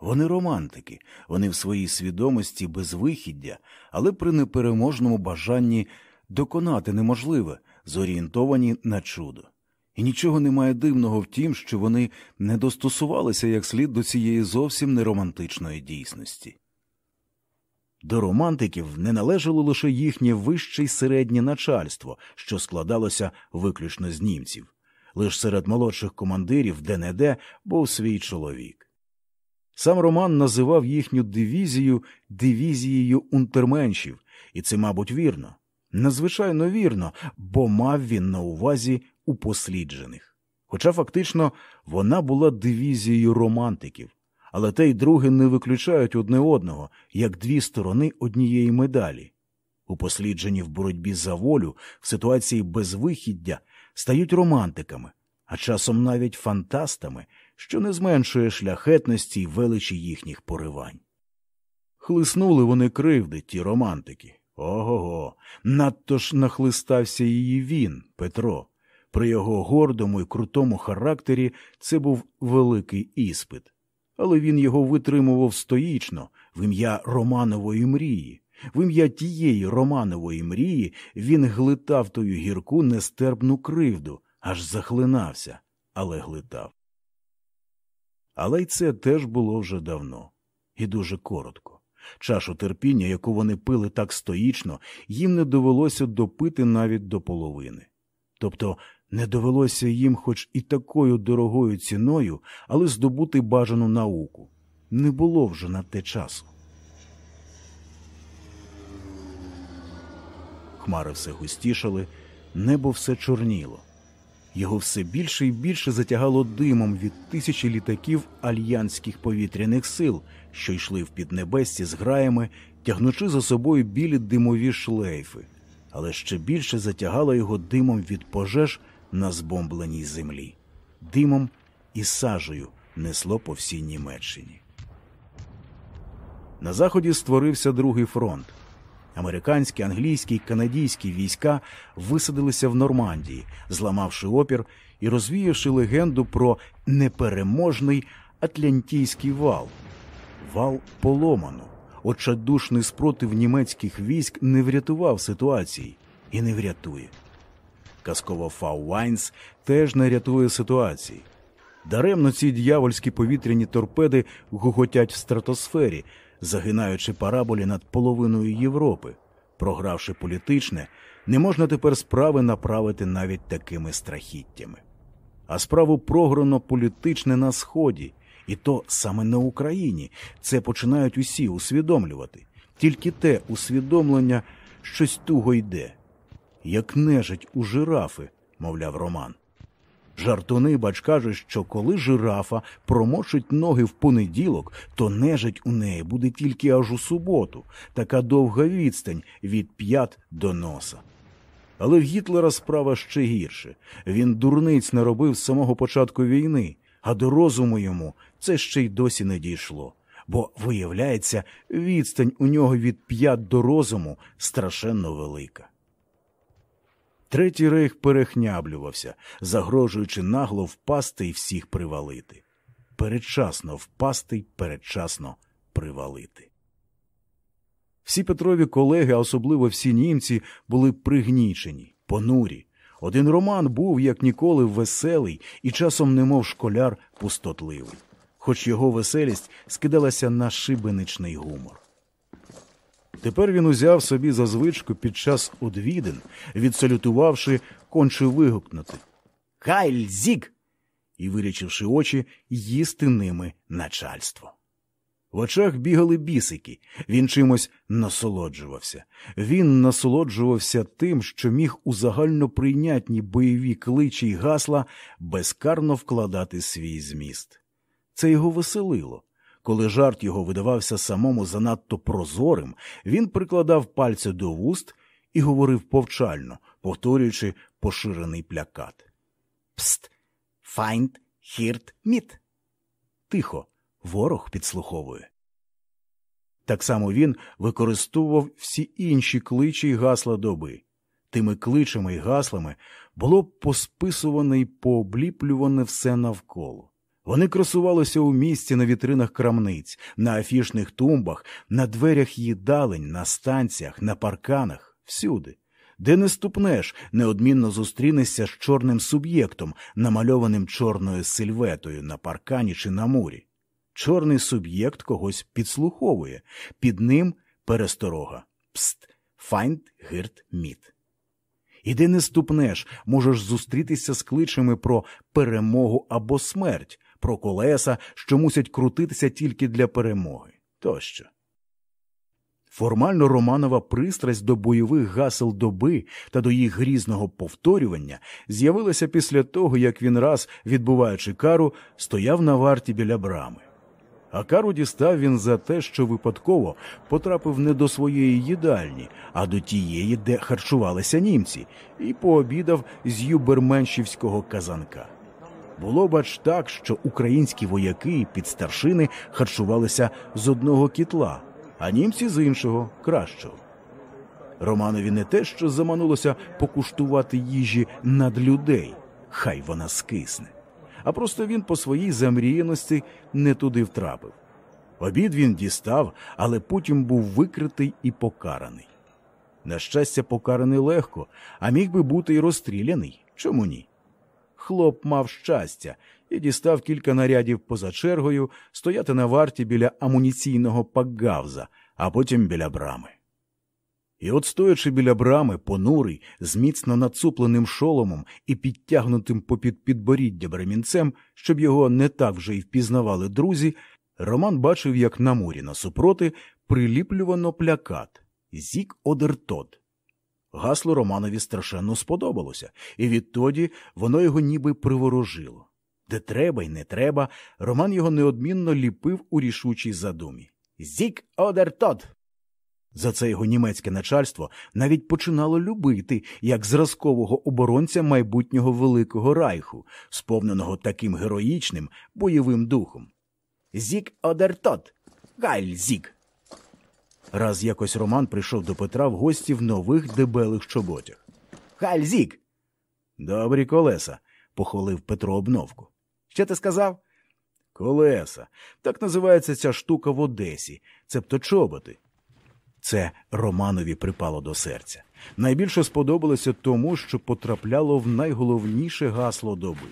Вони романтики, вони в своїй свідомості безвихіддя, але при непереможному бажанні доконати неможливе, зорієнтовані на чудо. І нічого немає дивного в тім, що вони не достосувалися як слід до цієї зовсім неромантичної дійсності. До романтиків не належало лише їхнє вище й середнє начальство, що складалося виключно з німців. Лиш серед молодших командирів де не де був свій чоловік. Сам Роман називав їхню дивізію дивізією унтерменшів, і це, мабуть, вірно. Надзвичайно вірно, бо мав він на увазі упосліджених. Хоча фактично вона була дивізією романтиків, але те й друге не виключають одне одного, як дві сторони однієї медалі. Упосліджені в боротьбі за волю в ситуації безвихіддя стають романтиками, а часом навіть фантастами, що не зменшує шляхетності й величі їхніх поривань. Хлиснули вони кривди, ті романтики. Ого, го надто ж нахлистався її він, Петро. При його гордому і крутому характері це був великий іспит, але він його витримував стоїчно в ім'я Романової мрії. В ім'я тієї Романової мрії він глитав тою гірку нестерпну кривду, аж захлинався, але глитав. Але й це теж було вже давно і дуже коротко. Чашу терпіння, яку вони пили так стоїчно, їм не довелося допити навіть до половини. Тобто не довелося їм, хоч і такою дорогою ціною, але здобути бажану науку. Не було вже на те часу. Хмари все густішали, небо все чорніло. Його все більше і більше затягало димом від тисячі літаків альянських повітряних сил, що йшли в піднебесці з граями, тягнучи за собою білі димові шлейфи, але ще більше затягало його димом від пожеж на збомбленій землі. Димом і сажею несло по всій Німеччині. На заході створився другий фронт. Американські, англійські канадійські війська висадилися в Нормандії, зламавши опір і розвіявши легенду про непереможний Атлантійський вал, вал поламано. Одчайдушний спротив німецьких військ не врятував ситуації і не врятує. Казкова Фау Вайнс теж не рятує ситуації. Даремно ці дьявольські повітряні торпеди гуготять в стратосфері, загинаючи параболі над половиною Європи. Програвши політичне, не можна тепер справи направити навіть такими страхіттями. А справу програно політичне на Сході, і то саме на Україні це починають усі усвідомлювати. Тільки те усвідомлення щось туго йде, як нежить у жирафи, мовляв Роман. Жартуни, бач, кажуть, що коли жирафа промочить ноги в понеділок, то нежить у неї буде тільки аж у суботу, така довга відстань від п'ят до носа. Але в Гітлера справа ще гірше. Він дурниць не робив з самого початку війни, а до розуму йому це ще й досі не дійшло, бо, виявляється, відстань у нього від п'ят до розуму страшенно велика. Третій рейх перехняблювався, загрожуючи нагло впасти і всіх привалити. Передчасно впасти й передчасно привалити. Всі Петрові колеги, а особливо всі німці, були пригнічені, понурі. Один Роман був, як ніколи, веселий і часом, немов школяр, пустотливий, хоч його веселість скидалася на шибеничний гумор. Тепер він узяв собі за звичку під час одвідин, відсалютувавши, конче вигукнути Хайль зік! і, вирічивши очі, їсти ними начальство. В очах бігали бісики, він чимось насолоджувався. Він насолоджувався тим, що міг у загальноприйнятні бойові кличі й гасла безкарно вкладати свій зміст. Це його веселило. Коли жарт його видавався самому занадто прозорим, він прикладав пальця до вуст і говорив повчально, повторюючи поширений плякат. Пст, файнд, хірт, міт. Тихо, ворог підслуховує. Так само він використовував всі інші кличі й гасла доби. Тими кличами й гаслами було посписуване й пообліплюване все навколо. Вони красувалися у місті на вітринах крамниць, на афішних тумбах, на дверях їдалень, на станціях, на парканах, всюди. Де не ступнеш, неодмінно зустрінешся з чорним суб'єктом, намальованим чорною сильветою на паркані чи на мурі. Чорний суб'єкт когось підслуховує, під ним пересторога. Пст, файнд, гирт, міт. І де не ступнеш, можеш зустрітися з кличами про перемогу або смерть, про колеса, що мусять крутитися тільки для перемоги тощо. Формально Романова пристрасть до бойових гасел доби та до їх грізного повторювання з'явилася після того, як він раз, відбуваючи кару, стояв на варті біля брами. А кару дістав він за те, що випадково потрапив не до своєї їдальні, а до тієї, де харчувалися німці, і пообідав з юберменшівського казанка. Було бач так, що українські вояки і підстаршини харчувалися з одного кітла, а німці з іншого кращого. Романові не те, що заманулося покуштувати їжі над людей, хай вона скисне, а просто він по своїй замріяності не туди втрапив. Обід він дістав, але потім був викритий і покараний. На щастя, покараний легко, а міг би бути й розстріляний. Чому ні? Хлоп мав щастя і дістав кілька нарядів поза чергою стояти на варті біля амуніційного пакгавза, а потім біля брами. І от, стоячи біля брами, понурий, з міцно нацупленим шоломом і підтягнутим попід підборіддя бремінцем, щоб його не так вже й впізнавали друзі, Роман бачив, як на мурі насупроти приліплювано плякат Зік Одертод. Гасло Романові страшенно сподобалося, і відтоді воно його ніби приворожило. Де треба й не треба, Роман його неодмінно ліпив у рішучій задумі. Зік одертот. За це його німецьке начальство навіть починало любити як зразкового оборонця майбутнього Великого Райху, сповненого таким героїчним бойовим духом. Зік одертот. Гайль зік. Раз якось Роман прийшов до Петра в гості в нових дебелих чоботях. Халь зік. Добрі колеса, похвалив Петро обновку. Що ти сказав? Колеса. Так називається ця штука в Одесі, цебто чоботи. Це Романові припало до серця. Найбільше сподобалося тому, що потрапляло в найголовніше гасло доби.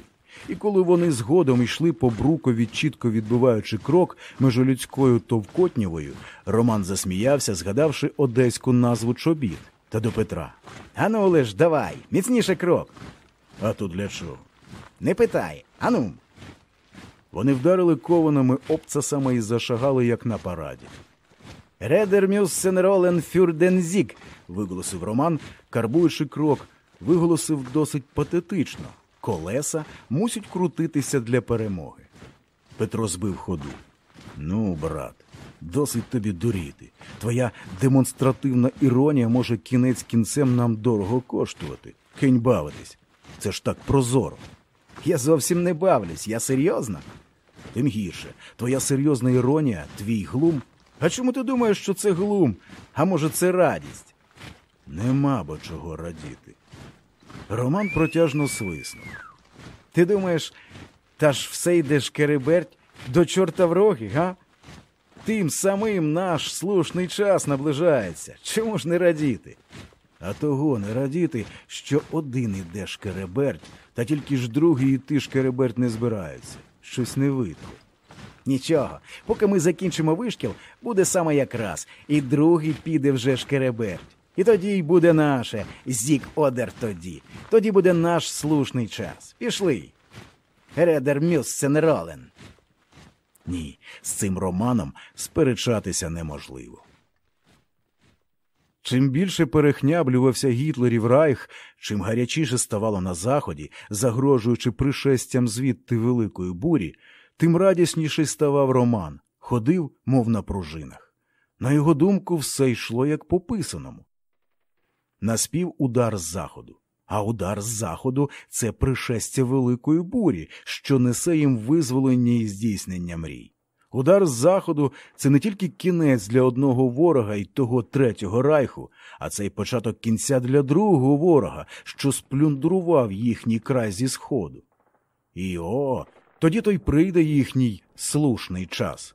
І коли вони згодом йшли по брукові, чітко відбиваючи крок межолюдською товкотнєвою, Роман засміявся, згадавши одеську назву чобіт та до Петра. Ану, Олеж, давай, міцніше крок. А то для чого? Не питай. Ану. Вони вдарили кованими обцасами і зашагали, як на параді. Редер мюссен ролен фюрдензік, виголосив Роман, карбуючи крок, виголосив досить патетично. Колеса мусять крутитися для перемоги. Петро збив ходу. Ну, брат, досить тобі дуріти. Твоя демонстративна іронія може кінець кінцем нам дорого коштувати. Кинь бавитись. Це ж так прозоро. Я зовсім не бавлюсь, я серйозно. Тим гірше, твоя серйозна іронія, твій глум. А чому ти думаєш, що це глум? А може, це радість? Нема бо чого радіти. Роман протяжно свиснув. Ти думаєш, та ж все йде шкереберть до чорта в роги, га? Тим самим наш слушний час наближається. Чому ж не радіти? А того не радіти, що один іде шкереберть, та тільки ж другий іти шкереберть не збираються. Щось не видко. Нічого, поки ми закінчимо вишкіл, буде саме якраз, і другий піде вже шкереберть. І тоді й буде наше зік одер тоді. Тоді буде наш слушний час. Пішли. Редер Мюссенролен. Ні, з цим романом сперечатися неможливо. Чим більше перехняблювався Гітлерів Райх, чим гарячіше ставало на заході, загрожуючи пришестям звідти великої бурі, тим радісніший ставав Роман, ходив, мов на пружинах. На його думку, все йшло як по писаному. Наспів удар з заходу. А удар з заходу це пришестя великої бурі, що несе їм визволення і здійснення мрій. Удар з заходу це не тільки кінець для одного ворога і того третього райху, а це й початок кінця для другого ворога, що сплюндрував їхній край зі сходу. І о, тоді то й прийде їхній слушний час,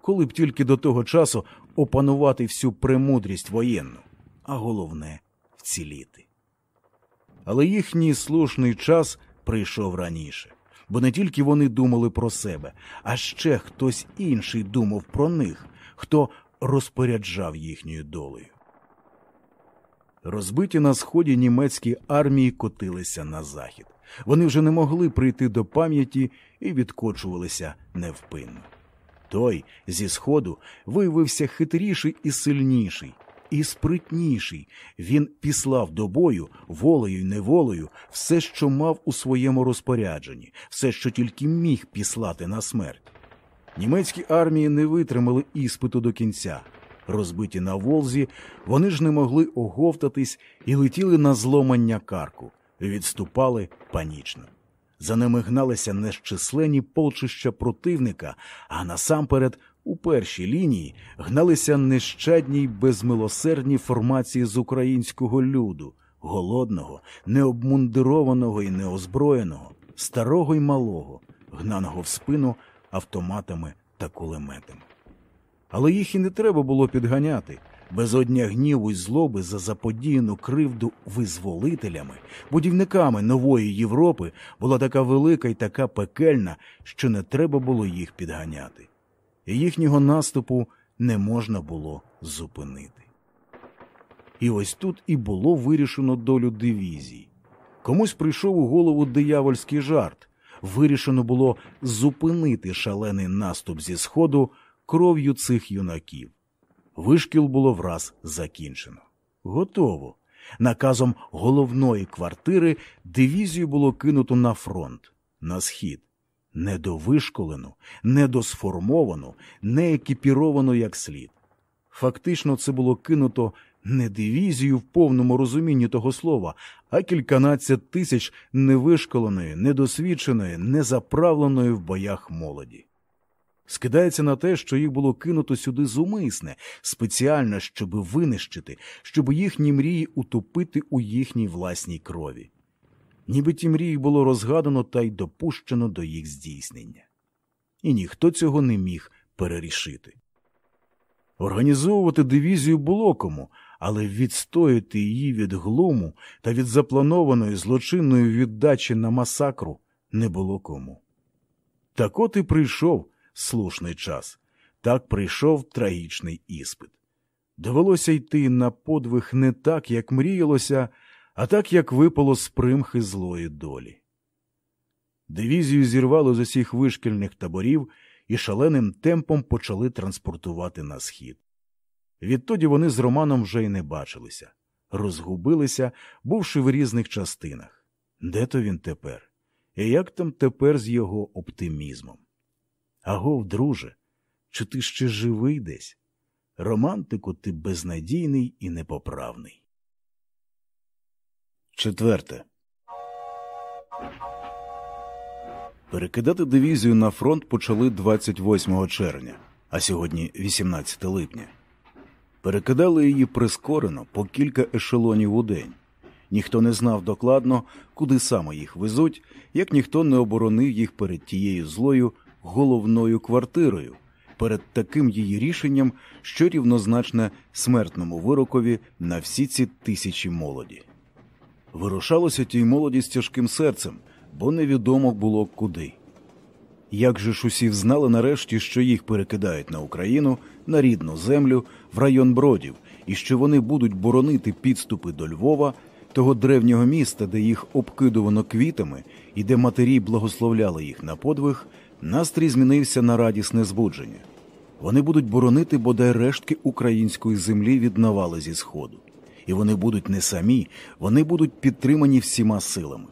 коли б тільки до того часу опанувати всю премудрість воєнну, а головне вціліти. Але їхній слушний час прийшов раніше, бо не тільки вони думали про себе, а ще хтось інший думав про них, хто розпоряджав їхньою долею. Розбиті на сході німецькі армії котилися на захід. Вони вже не могли прийти до пам'яті і відкочувалися невпинно. Той зі сходу виявився хитріший і сильніший, і спритніший. Він післав до бою волею й неволею все, що мав у своєму розпорядженні, все, що тільки міг післати на смерть. Німецькі армії не витримали іспиту до кінця. Розбиті на Волзі, вони ж не могли оговтатись і летіли на зломання карку, відступали панічно. За ними гналися нещисленні полчища противника, а насамперед у першій лінії гналися нещадні й безмилосердні формації з українського люду, голодного, необмундированого і неозброєного, старого й малого, гнаного в спину автоматами та кулеметами. Але їх і не треба було підганяти. Безодня гніву й злоби за заподіяну кривду визволителями, будівниками нової Європи була така велика і така пекельна, що не треба було їх підганяти. І їхнього наступу не можна було зупинити. І ось тут і було вирішено долю дивізії. Комусь прийшов у голову диявольський жарт. Вирішено було зупинити шалений наступ зі сходу кров'ю цих юнаків. Вишкіл було враз закінчено. Готово. Наказом головної квартири дивізію було кинуто на фронт, на схід, недовишколену, недосформовану, не екіпіровану як слід. Фактично, це було кинуто не дивізію в повному розумінні того слова, а кільканадцять тисяч невишколеної, недосвідченої, незаправленої в боях молоді. Скидається на те, що їх було кинуто сюди зумисне, спеціально, щоби винищити, щоб їхні мрії утопити у їхній власній крові. Ніби ті мрії було розгадано та й допущено до їх здійснення. І ніхто цього не міг перерішити. Організовувати дивізію було кому, але відстояти її від глуму та від запланованої злочинної віддачі на масакру не було кому. Так от і прийшов слушний час. Так прийшов трагічний іспит. Довелося йти на подвиг не так, як мріялося, а так, як випало з примхи злої долі. Дивізію зірвало з усіх вишкільних таборів і шаленим темпом почали транспортувати на схід. Відтоді вони з Романом вже й не бачилися, розгубилися, бувши в різних частинах. Де то він тепер? І як там тепер з його оптимізмом? Агов, друже, чи ти ще живий десь? Романтику ти безнадійний і непоправний. Четверте. Перекидати дивізію на фронт почали 28 червня, а сьогодні 18 липня. Перекидали її прискорено по кілька ешелонів у день. Ніхто не знав докладно, куди саме їх везуть, як ніхто не оборонив їх перед тією злою головною квартирою, перед таким її рішенням, що рівнозначне смертному вирокові на всі ці тисячі молоді. Вирушалося тій молоді з тяжким серцем, бо невідомо було куди. Як же ж усі взнали нарешті, що їх перекидають на Україну, на рідну землю, в район Бродів, і що вони будуть боронити підступи до Львова, того древнього міста, де їх обкидувано квітами і де матері благословляли їх на подвиг, настрій змінився на радісне збудження. Вони будуть боронити бодай рештки української землі від навали зі сходу. І вони будуть не самі, вони будуть підтримані всіма силами.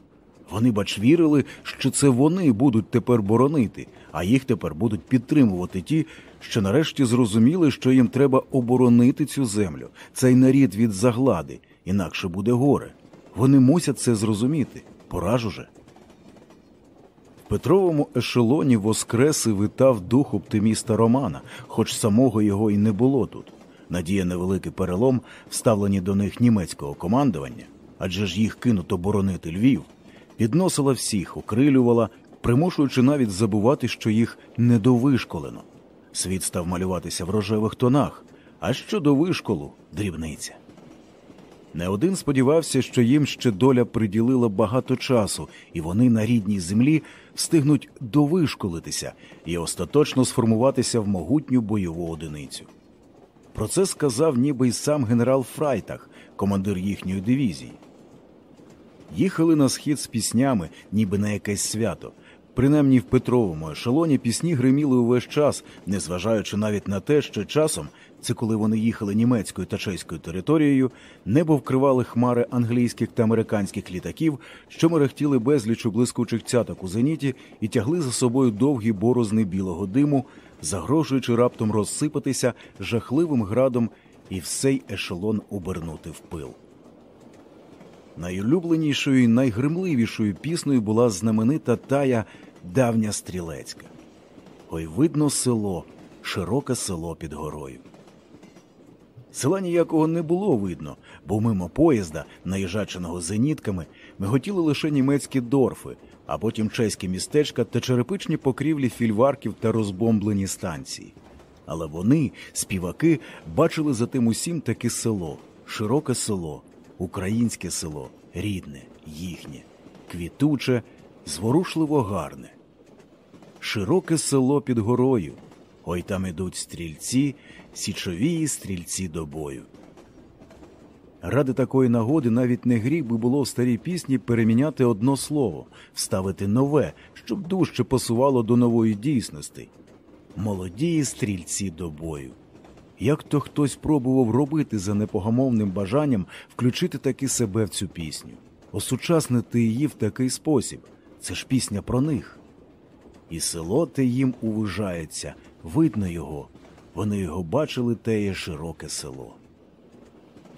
Вони бач вірили, що це вони будуть тепер боронити, а їх тепер будуть підтримувати ті, що нарешті зрозуміли, що їм треба оборонити цю землю, цей нарід від заглади, інакше буде горе. Вони мусять це зрозуміти. Пора ж. В Петровому ешелоні воскрес і витав дух оптиміста Романа, хоч самого його і не було тут. Надія на великий перелом, вставлені до них німецького командування, адже ж їх кинуто боронити Львів, підносила всіх, окрилювала, примушуючи навіть забувати, що їх недовишколено. Світ став малюватися в рожевих тонах, а щодо вишколу дрібниця. Не один сподівався, що їм ще доля приділила багато часу, і вони на рідній землі встигнуть довишколитися і остаточно сформуватися в могутню бойову одиницю. Про це сказав ніби й сам генерал Фрайтах, командир їхньої дивізії. Їхали на схід з піснями, ніби на якесь свято. Принаймні в Петровому ешелоні пісні гриміли увесь час, незважаючи навіть на те, що часом, це коли вони їхали німецькою та чеською територією, небо вкривали хмари англійських та американських літаків, що мерехтіли безлічу блискучих цяток у зеніті і тягли за собою довгі борозни білого диму, загрожуючи раптом розсипатися жахливим градом і всей ешелон обернути в пил. Найулюбленішою і найгримливішою піснею була знаменита тая давня стрілецька. Ой видно село, широке село під горою. Села ніякого не було видно, бо мимо поїзда, наїжаченого зенітками, миготіли лише німецькі дорфи, а потім чеські містечка та черепичні покрівлі фільварків та розбомблені станції. Але вони, співаки, бачили за тим усім таке село, широке село, українське село, рідне, їхнє, квітуче, зворушливо гарне. Широке село під горою. Ой там ідуть стрільці, січові стрільці до бою. Ради такої нагоди навіть не гріх би було в старій пісні переміняти одно слово, вставити нове, щоб дужче пасувало до нової дійсності. Молоді стрільці до бою. Як то хтось пробував робити за непогамовним бажанням включити таки себе в цю пісню, осучаснити її в такий спосіб. Це ж пісня про них. І село те їм уважається, видно його. Вони його бачили теє широке село.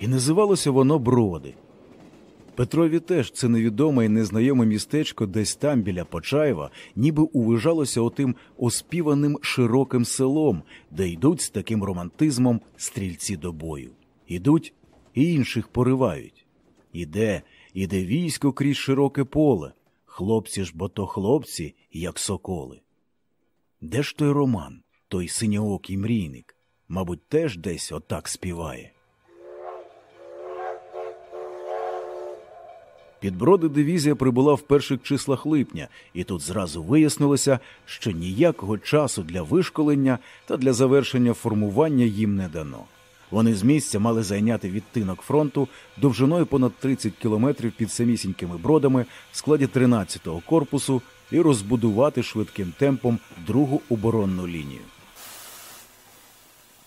І називалося воно Броди. Петрові теж це невідоме і незнайоме містечко десь там біля Почаєва, ніби уважалося отим оспіваним широким селом, де йдуть з таким романтизмом стрільці до бою. Ідуть і інших поривають. Іде, іде військо крізь широке поле. Хлопці ж бо то хлопці, як соколи. Де ж той Роман, той синьоокий мрійник? Мабуть, теж десь отак співає. Під броди дивізія прибула в перших числах липня, і тут зразу вияснилося, що ніякого часу для вишколення та для завершення формування їм не дано. Вони з місця мали зайняти відтинок фронту довжиною понад 30 кілометрів під самісінькими бродами в складі 13-го корпусу і розбудувати швидким темпом другу оборонну лінію.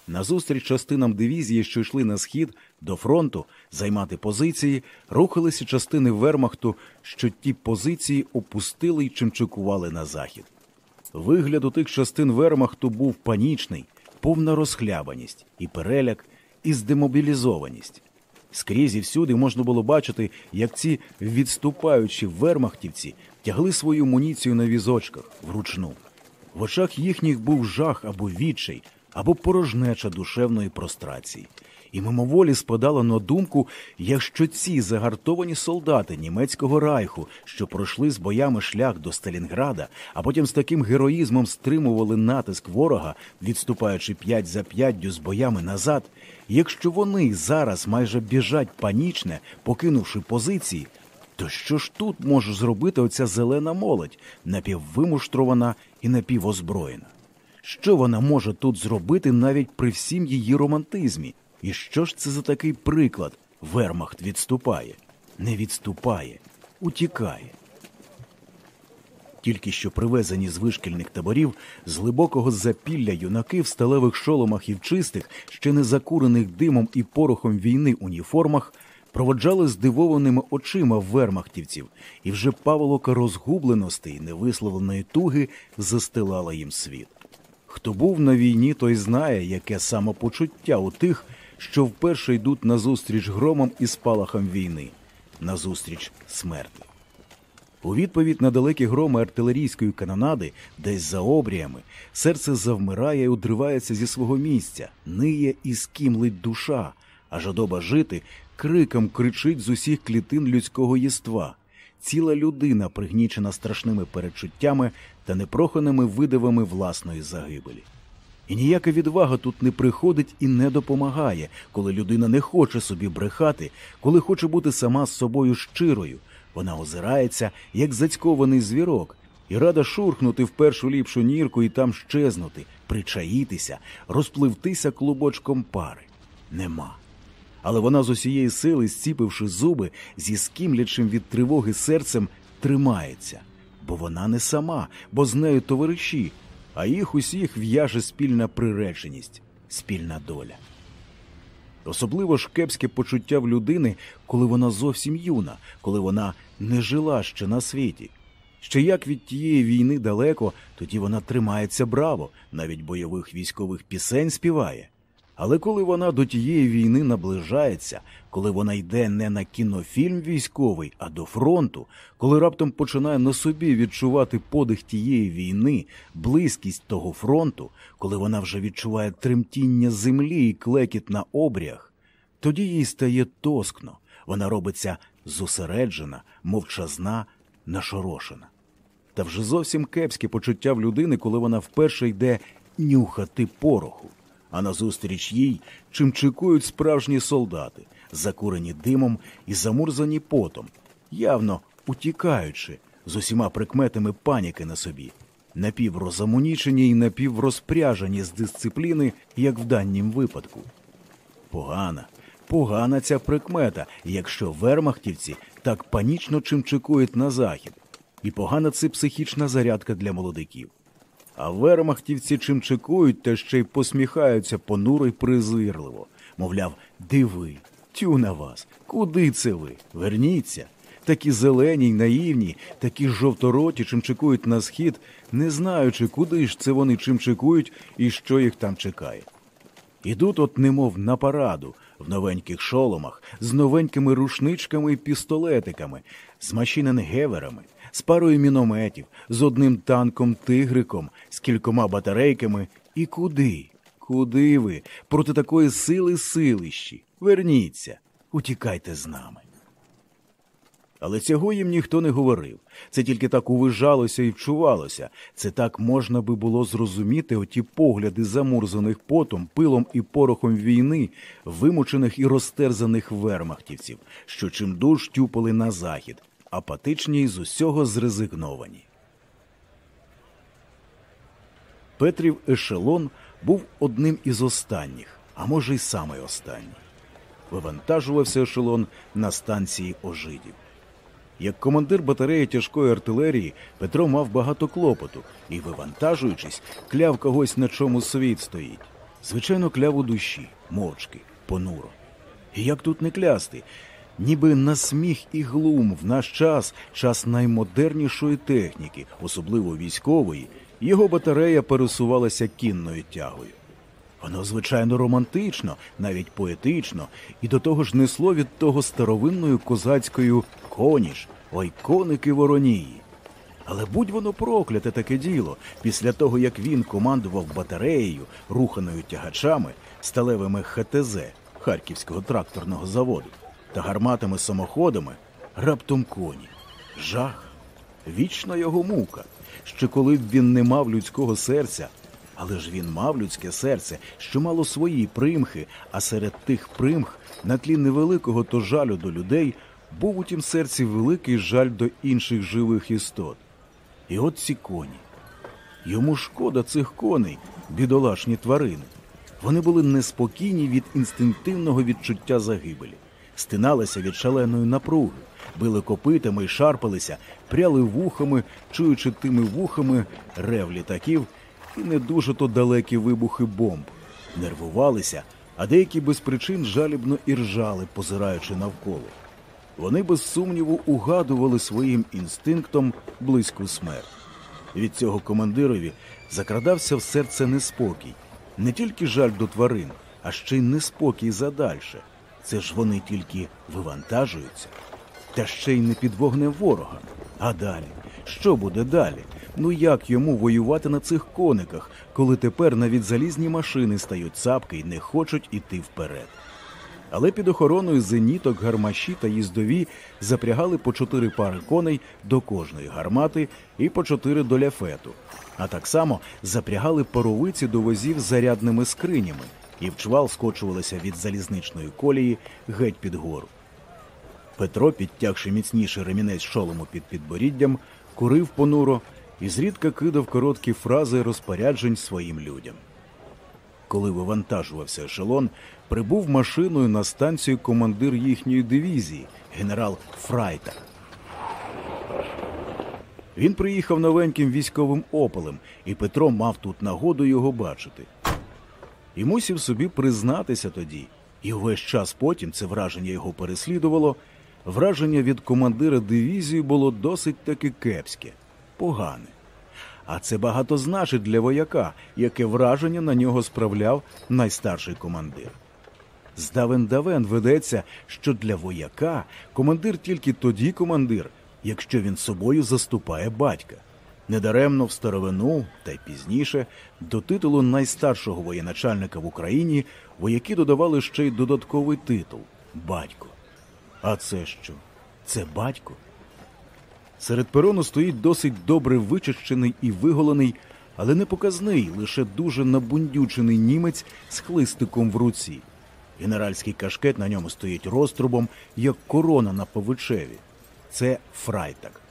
Назустріч частинам дивізії, що йшли на схід до фронту займати позиції, рухалися частини Вермахту, що ті позиції опустили й чимчикували на захід. Вигляд у тих частин Вермахту був панічний, повна розхлябаність і переляк, і здемобілізованість. Скрізь і всюди можна було бачити, як ці відступаючі вермахтівці тягли свою муніцію на візочках вручну. В очах їхніх був жах або відчай, або порожнеча душевної прострації. І мимоволі спадало на думку, якщо ці загартовані солдати німецького райху, що пройшли з боями шлях до Сталінграда, а потім з таким героїзмом стримували натиск ворога, відступаючи п'ять за п'ятдю з боями назад, якщо вони зараз майже біжать панічне, покинувши позиції, то що ж тут може зробити оця зелена молодь, напіввимуштрована і напівозброєна? Що вона може тут зробити навіть при всім її романтизмі? І що ж це за такий приклад? Вермахт відступає, не відступає, утікає. Тільки що привезені з вишкільних таборів з глибокого запілля юнаки в сталевих шоломах і в чистих, ще не закурених димом і порохом війни уніформах, проводжали здивованими очима вермахтівців, і вже паволока розгубленості й невисловленої туги застилала їм світ. Хто був на війні, той знає, яке самопочуття у тих, що вперше йдуть назустріч громом і спалахам війни, назустріч смерти. У відповідь на далекі громи артилерійської канонади, десь за обріями, серце завмирає і удривається зі свого місця, ниє і скімлить душа, а жадоба жити криком кричить з усіх клітин людського єства. Ціла людина пригнічена страшними перечуттями та непроханими видивами власної загибелі. І ніяка відвага тут не приходить і не допомагає, коли людина не хоче собі брехати, коли хоче бути сама з собою щирою. Вона озирається, як зацькований звірок, і рада шурхнути в першу ліпшу нірку і там щезнути, причаїтися, розпливтися клубочком пари. Нема. Але вона з усієї сили, зціпивши зуби, зі скімлячим від тривоги серцем, тримається, бо вона не сама, бо з нею товариші, а їх усіх в'яже спільна приреченість, спільна доля. Особливо ж кепське почуття в людини, коли вона зовсім юна, коли вона не жила ще на світі. Ще як від тієї війни далеко, тоді вона тримається браво, навіть бойових військових пісень співає. Але коли вона до тієї війни наближається, коли вона йде не на кінофільм військовий, а до фронту, коли раптом починає на собі відчувати подих тієї війни, близькість того фронту, коли вона вже відчуває тремтіння землі і клекіт на обріях, тоді їй стає тоскно, вона робиться зосереджена, мовчазна, нашорошена. Та вже зовсім кепське почуття в людини, коли вона вперше йде нюхати пороху а назустріч їй чимчикують справжні солдати, закурені димом і замурзані потом, явно утікаючи з усіма прикметами паніки на собі, напіврозамунічені і напіврозпряжені з дисципліни, як в даннім випадку. Погана, погана ця прикмета, якщо вермахтівці так панічно чимчикують на захід, і погана це психічна зарядка для молодиків. А вермахтівці чимчикують та ще й посміхаються понуро й презирливо. Мовляв, диви, тю на вас, куди це ви? Верніться. Такі зелені й наївні, такі жовтороті чимчикують на схід, не знаючи, куди ж це вони чимчикують і що їх там чекає. Ідуть, от немов на параду, в новеньких шоломах, з новенькими рушничками і пістолетиками, з машиненгеверами, з парою мінометів, з одним танком тигриком, з кількома батарейками. І куди? Куди ви? Проти такої сили силищі? Верніться, утікайте з нами. Але цього їм ніхто не говорив. Це тільки так увижалося і вчувалося. Це так можна би було зрозуміти оті погляди замурзаних потом, пилом і порохом війни, вимучених і розтерзаних вермахтівців, що чимдуж тюпали на захід, апатичні й з усього зрезигновані. Петрів ешелон був одним із останніх, а може й самий останній. Вивантажувався ешелон на станції Ожидів. Як командир батареї тяжкої артилерії, Петро мав багато клопоту і, вивантажуючись, кляв когось на чому світ стоїть. Звичайно, кляв у душі, мовчки, понуро. І як тут не клясти? Ніби на сміх і глум в наш час, час наймодернішої техніки, особливо військової, його батарея пересувалася кінною тягою. Воно, звичайно, романтично, навіть поетично, і до того ж несло від того старовинною козацькою коніш, ой коники воронії. Але будь воно прокляте таке діло, після того як він командував батареєю, руханою тягачами, сталевими ХТЗ Харківського тракторного заводу та гарматами самоходами, раптом коні. Жах, вічна його мука. Ще коли б він не мав людського серця, але ж він мав людське серце, що мало свої примхи, а серед тих примх, на тлі невеликого то жалю до людей, був у тім серці великий жаль до інших живих істот. І от ці коні. Йому шкода цих коней, бідолашні тварини. Вони були неспокійні від інстинктивного відчуття загибелі, стиналися від шаленої напруги, били копитами й шарпалися, пряли вухами, чуючи тими вухами рев літаків і не дуже то далекі вибухи бомб, нервувалися, а деякі без причин жалібно іржали, позираючи навколо. Вони без сумніву угадували своїм інстинктом близьку смерть. Від цього командирові закрадався в серце неспокій, не тільки жаль до тварин, а ще й неспокій задальше. Це ж вони тільки вивантажуються, та ще й не під вогнем ворога. А далі? Що буде далі? Ну як йому воювати на цих кониках, коли тепер навіть залізні машини стають цапки і не хочуть іти вперед? Але під охороною зеніток, гармаші та їздові запрягали по чотири пари коней до кожної гармати і по чотири до ляфету. А так само запрягали паровиці до возів зарядними скринями і в чвал скочувалися від залізничної колії геть під гору. Петро, підтягши міцніший ремінець шолому під підборіддям, курив понуро і зрідка кидав короткі фрази розпоряджень своїм людям. Коли вивантажувався ешелон, прибув машиною на станцію командир їхньої дивізії, генерал Фрайта. Він приїхав новеньким військовим опелем, і Петро мав тут нагоду його бачити. І мусів собі признатися тоді, і увесь час потім це враження його переслідувало. Враження від командира дивізії було досить таки кепське, погане. А це багато значить для вояка, яке враження на нього справляв найстарший командир. Здавен давен ведеться, що для вояка командир тільки тоді командир, якщо він собою заступає батька. Недаремно в старовину та й пізніше до титулу найстаршого воєначальника в Україні вояки додавали ще й додатковий титул батько. А це що? Це батько? Серед перону стоїть досить добре вичищений і виголений, але не показний, лише дуже набундючений німець з хлистиком в руці. Генеральський кашкет на ньому стоїть розтрубом, як корона на повичеві. Це Фрайтак.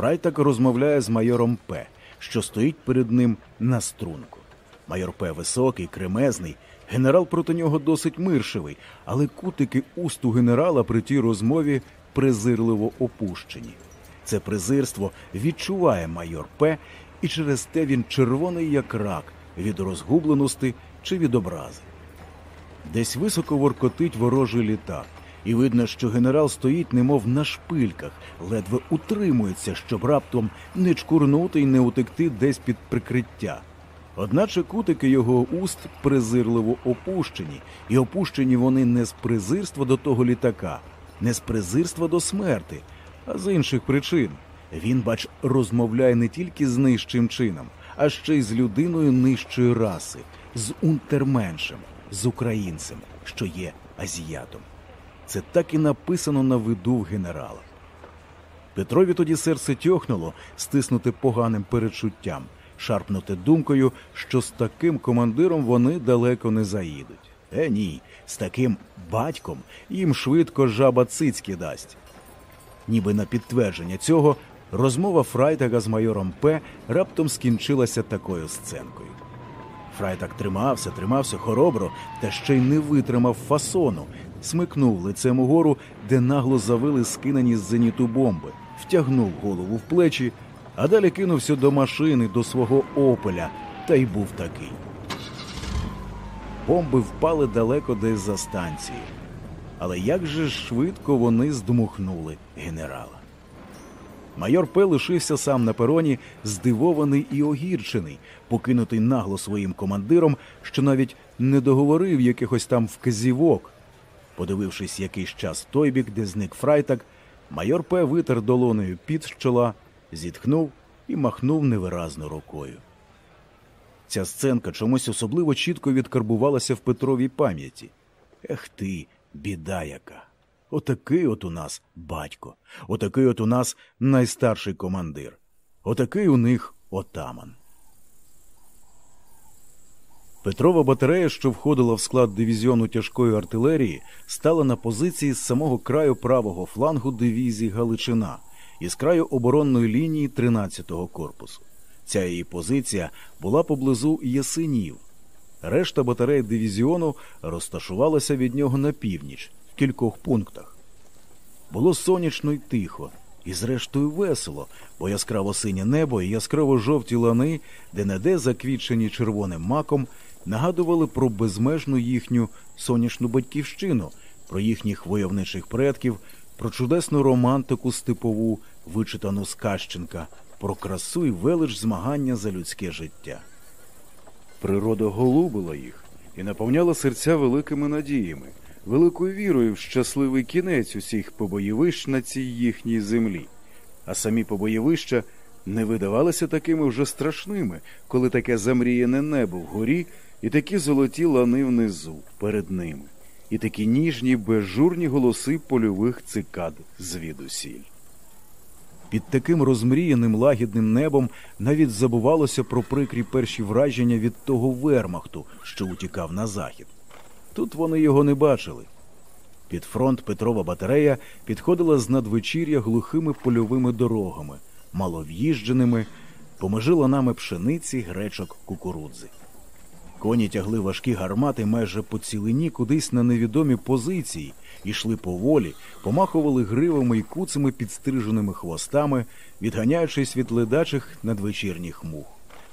Фрайтак розмовляє з майором П, що стоїть перед ним на струнку. Майор П високий, кремезний, генерал проти нього досить миршивий, але кутики усту генерала при тій розмові презирливо опущені. Це презирство відчуває майор П, і через те він червоний як рак від розгубленості чи від образи. Десь високо воркотить ворожий літак, і видно, що генерал стоїть, немов на шпильках, ледве утримується, щоб раптом не чкурнути й не утекти десь під прикриття. Одначе кутики його уст презирливо опущені, і опущені вони не з презирства до того літака, не з презирства до смерти, а з інших причин. Він, бач, розмовляє не тільки з нижчим чином, а ще й з людиною нижчої раси, з унтерменшем, з українцем, що є азіатом. Це так і написано на виду в генерала. Петрові тоді серце тьохнуло, стиснуте поганим перечуттям, шарпнути думкою, що з таким командиром вони далеко не заїдуть. Е, ні, з таким батьком їм швидко жаба цицьки дасть. Ніби на підтвердження цього розмова Фрайтага з майором П раптом скінчилася такою сценкою. Фрайтак тримався, тримався хоробро, та ще й не витримав фасону, смикнув лицем угору, де нагло завили скинені з зеніту бомби, втягнув голову в плечі, а далі кинувся до машини, до свого опеля, та й був такий. Бомби впали далеко десь за станцією. Але як же швидко вони здмухнули генерала. Майор П. лишився сам на пероні, здивований і огірчений, покинутий нагло своїм командиром, що навіть не договорив якихось там вказівок. Подивившись якийсь час той бік, де зник Фрайтак, майор П. витер долонею під з чола, зітхнув і махнув невиразно рукою. Ця сценка чомусь особливо чітко відкарбувалася в Петровій пам'яті. Ех ти, біда яка! Отакий от у нас батько, отакий от у нас найстарший командир, отакий у них отаман. Петрова батарея, що входила в склад дивізіону тяжкої артилерії, стала на позиції з самого краю правого флангу дивізії Галичина із краю оборонної лінії 13-го корпусу. Ця її позиція була поблизу Ясинів. Решта батарей дивізіону розташувалася від нього на північ в кількох пунктах. Було сонячно й тихо, і, зрештою, весело, бо яскраво синє небо і яскраво жовті лани, де неде заквітчені червоним маком, нагадували про безмежну їхню сонячну батьківщину, про їхніх войовничих предків, про чудесну романтику степову, вичитану з Кащенка, про красу і велич змагання за людське життя. Природа голубила їх і наповняла серця великими надіями, великою вірою в щасливий кінець усіх побоєвищ на цій їхній землі, а самі побоєвища не видавалися такими вже страшними, коли таке замріяне небо вгорі і такі золоті лани внизу перед ними, і такі ніжні безжурні голоси польових цикад звідусіль. Під таким розмріяним лагідним небом навіть забувалося про прикрі перші враження від того вермахту, що утікав на захід. Тут вони його не бачили. Під фронт Петрова батарея підходила з надвечір'я глухими польовими дорогами, малов'їждженими, помежи ланами пшениці, гречок, кукурудзи. Коні тягли важкі гармати майже по цілині кудись на невідомі позиції, ішли поволі, помахували гривами і куцими підстриженими хвостами, відганяючись від ледачих надвечірніх мух,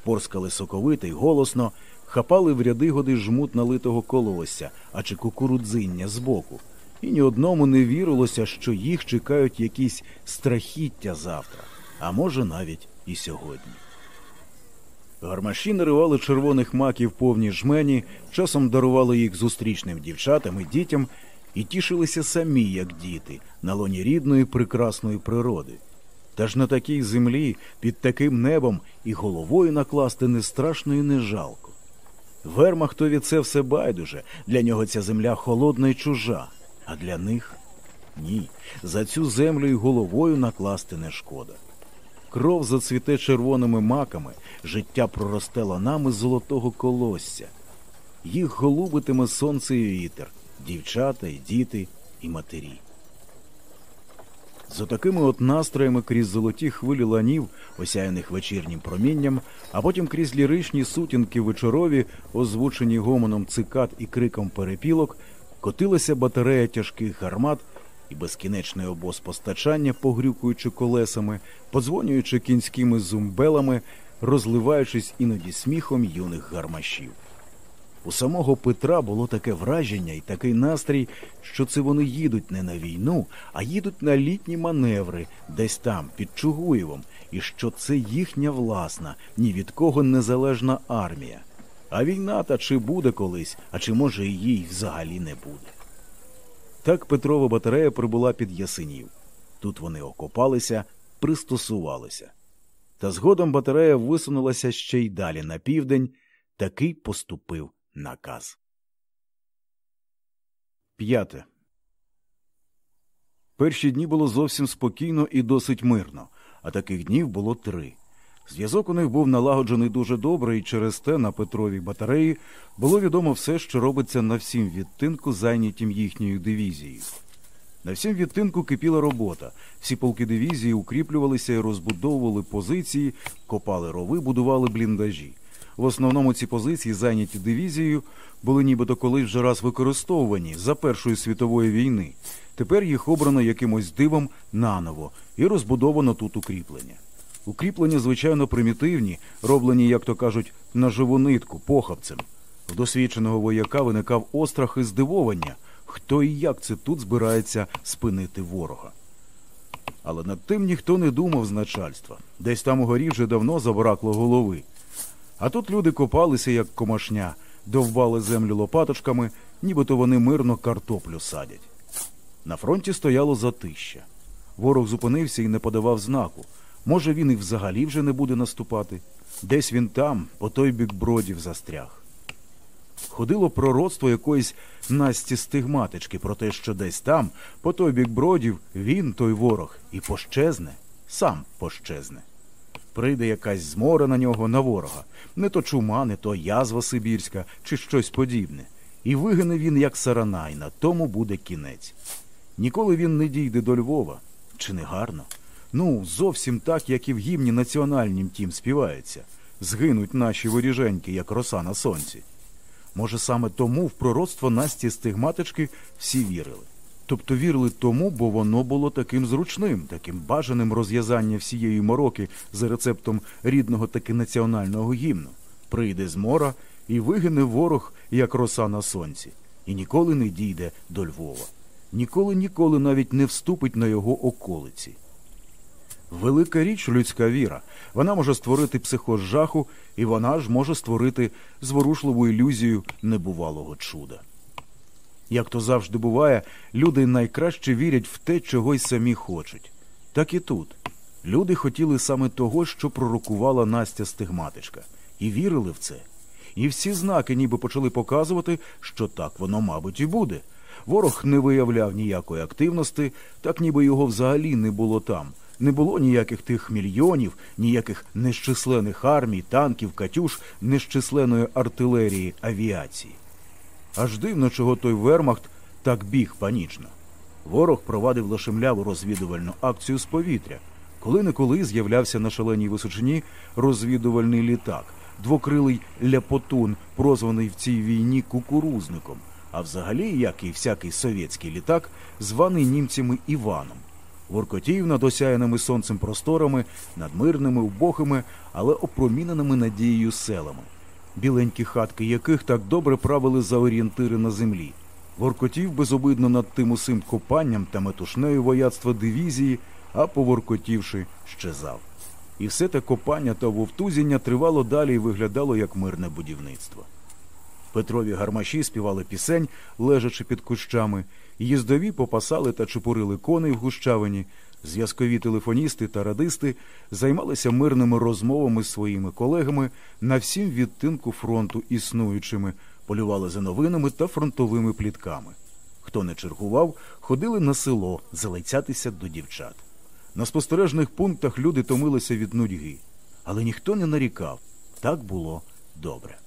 порскали соковито й голосно, хапали в ряди годи жмут налитого колося, а чи кукурудзиння збоку. І ні одному не вірилося, що їх чекають якісь страхіття завтра, а може навіть і сьогодні. Гармаші наривали червоних маків повні жмені, часом дарували їх зустрічним дівчатам і дітям і тішилися самі, як діти, на лоні рідної прекрасної природи. Та ж на такій землі, під таким небом і головою накласти не страшно і не жалко. Вермахтові це все байдуже, для нього ця земля холодна й чужа, а для них ні. За цю землю й головою накласти не шкода. Кров зацвіте червоними маками, життя проросте ланами золотого колосся. Їх голубитиме сонце і вітер, дівчата, і діти, і матері. З отакими от настроями крізь золоті хвилі ланів, осяяних вечірнім промінням, а потім крізь ліричні сутінки вечорові, озвучені гомоном цикад і криком перепілок, котилася батарея тяжких гармат і безкінечний обоз постачання, погрюкуючи колесами, подзвонюючи кінськими зумбелами, розливаючись іноді сміхом юних гармашів. У самого Петра було таке враження і такий настрій, що це вони їдуть не на війну, а їдуть на літні маневри, десь там, під Чугуєвом, і що це їхня власна, ні від кого незалежна армія. А війна та чи буде колись, а чи може її взагалі не буде. Так Петрова батарея прибула під Ясинів. Тут вони окопалися, пристосувалися. Та згодом батарея висунулася ще й далі на південь, такий поступив наказ. П'яте. Перші дні було зовсім спокійно і досить мирно, а таких днів було три. Зв'язок у них був налагоджений дуже добре, і через те на Петровій батареї було відомо все, що робиться на всім відтинку, зайнятім їхньою дивізією. На всім відтинку кипіла робота. Всі полки дивізії укріплювалися і розбудовували позиції, копали рови, будували бліндажі. В основному ці позиції, зайняті дивізією, були нібито колись вже раз використовувані за Першої світової війни. Тепер їх обрано якимось дивом наново і розбудовано тут укріплення. Укріплення, звичайно, примітивні, роблені, як то кажуть, на живу нитку, похабцем. В досвідченого вояка виникав острах і здивовання, хто і як це тут збирається спинити ворога. Але над тим ніхто не думав з начальства. Десь там угорі вже давно забракло голови. А тут люди копалися, як комашня, довбали землю лопаточками, нібито вони мирно картоплю садять. На фронті стояло затища. Ворог зупинився і не подавав знаку. Може, він і взагалі вже не буде наступати. Десь він там, по той бік бродів, застряг. Ходило пророцтво якоїсь Насті стигматички про те, що десь там, по той бік бродів, він, той ворог, і пощезне, сам пощезне. Прийде якась змора на нього на ворога, не то чума, не то язва Сибірська чи щось подібне. І вигине він, як сарана, і на тому буде кінець. Ніколи він не дійде до Львова. Чи не гарно? Ну, зовсім так, як і в гімні національнім тім співається. Згинуть наші воріженьки, як роса на сонці. Може, саме тому в пророцтво Насті стигматички всі вірили. Тобто вірили тому, бо воно було таким зручним, таким бажаним розв'язання всієї мороки за рецептом рідного таки національного гімну. Прийде з мора і вигине ворог, як роса на сонці, і ніколи не дійде до Львова. Ніколи ніколи навіть не вступить на його околиці. Велика річ людська віра. Вона може створити психоз жаху, і вона ж може створити зворушливу ілюзію небувалого чуда. Як то завжди буває, люди найкраще вірять в те, чого й самі хочуть. Так і тут. Люди хотіли саме того, що пророкувала Настя стигматичка, і вірили в це. І всі знаки ніби почали показувати, що так воно, мабуть, і буде. Ворог не виявляв ніякої активності, так ніби його взагалі не було там. Не було ніяких тих мільйонів, ніяких нещисленних армій, танків, катюш, нещисленної артилерії, авіації. Аж дивно, чого той вермахт так біг панічно. Ворог провадив лошемляву розвідувальну акцію з повітря. Коли неколи з'являвся на шаленій височині розвідувальний літак, двокрилий ляпотун, прозваний в цій війні кукурузником, а взагалі, як і всякий совєтський літак, званий німцями Іваном. Воркотів над осяяними сонцем просторами, над мирними, убогими, але опроміненими надією селами, біленькі хатки яких так добре правили за орієнтири на землі. Воркотів безобидно над тим усим копанням та метушнею вояцтва дивізії, а поворкотівши, щезав. І все те копання та вовтузіння тривало далі і виглядало як мирне будівництво. Петрові гармаші співали пісень, лежачи під кущами, їздові попасали та чепурили коней в гущавині, зв'язкові телефоністи та радисти займалися мирними розмовами з своїми колегами на всім відтинку фронту існуючими, полювали за новинами та фронтовими плітками. Хто не чергував, ходили на село залицятися до дівчат. На спостережних пунктах люди томилися від нудьги, але ніхто не нарікав. Так було добре.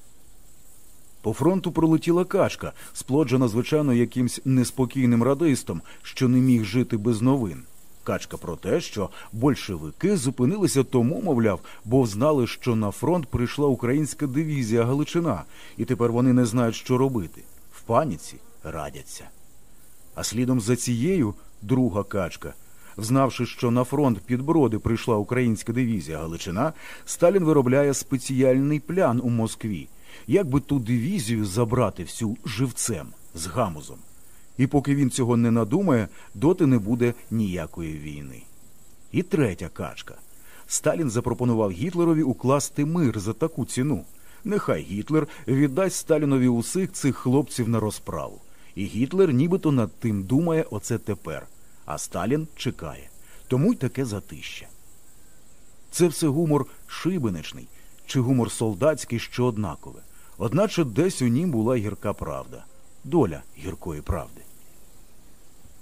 По фронту пролетіла качка, сплоджена, звичайно, якимсь неспокійним радистом, що не міг жити без новин. Качка про те, що большевики зупинилися тому, мовляв, бо знали, що на фронт прийшла українська дивізія Галичина, і тепер вони не знають, що робити. В паніці радяться. А слідом за цією друга качка. Взнавши, що на фронт під броди прийшла українська дивізія Галичина, Сталін виробляє спеціальний плян у Москві як би ту дивізію забрати всю живцем з гамузом. І поки він цього не надумає, доти не буде ніякої війни. І третя качка. Сталін запропонував Гітлерові укласти мир за таку ціну. Нехай Гітлер віддасть Сталінові усіх цих хлопців на розправу. І Гітлер нібито над тим думає оце тепер. А Сталін чекає. Тому й таке затища. Це все гумор шибеничний чи гумор солдатський, що однакове. Одначе десь у нім була гірка правда, доля гіркої правди.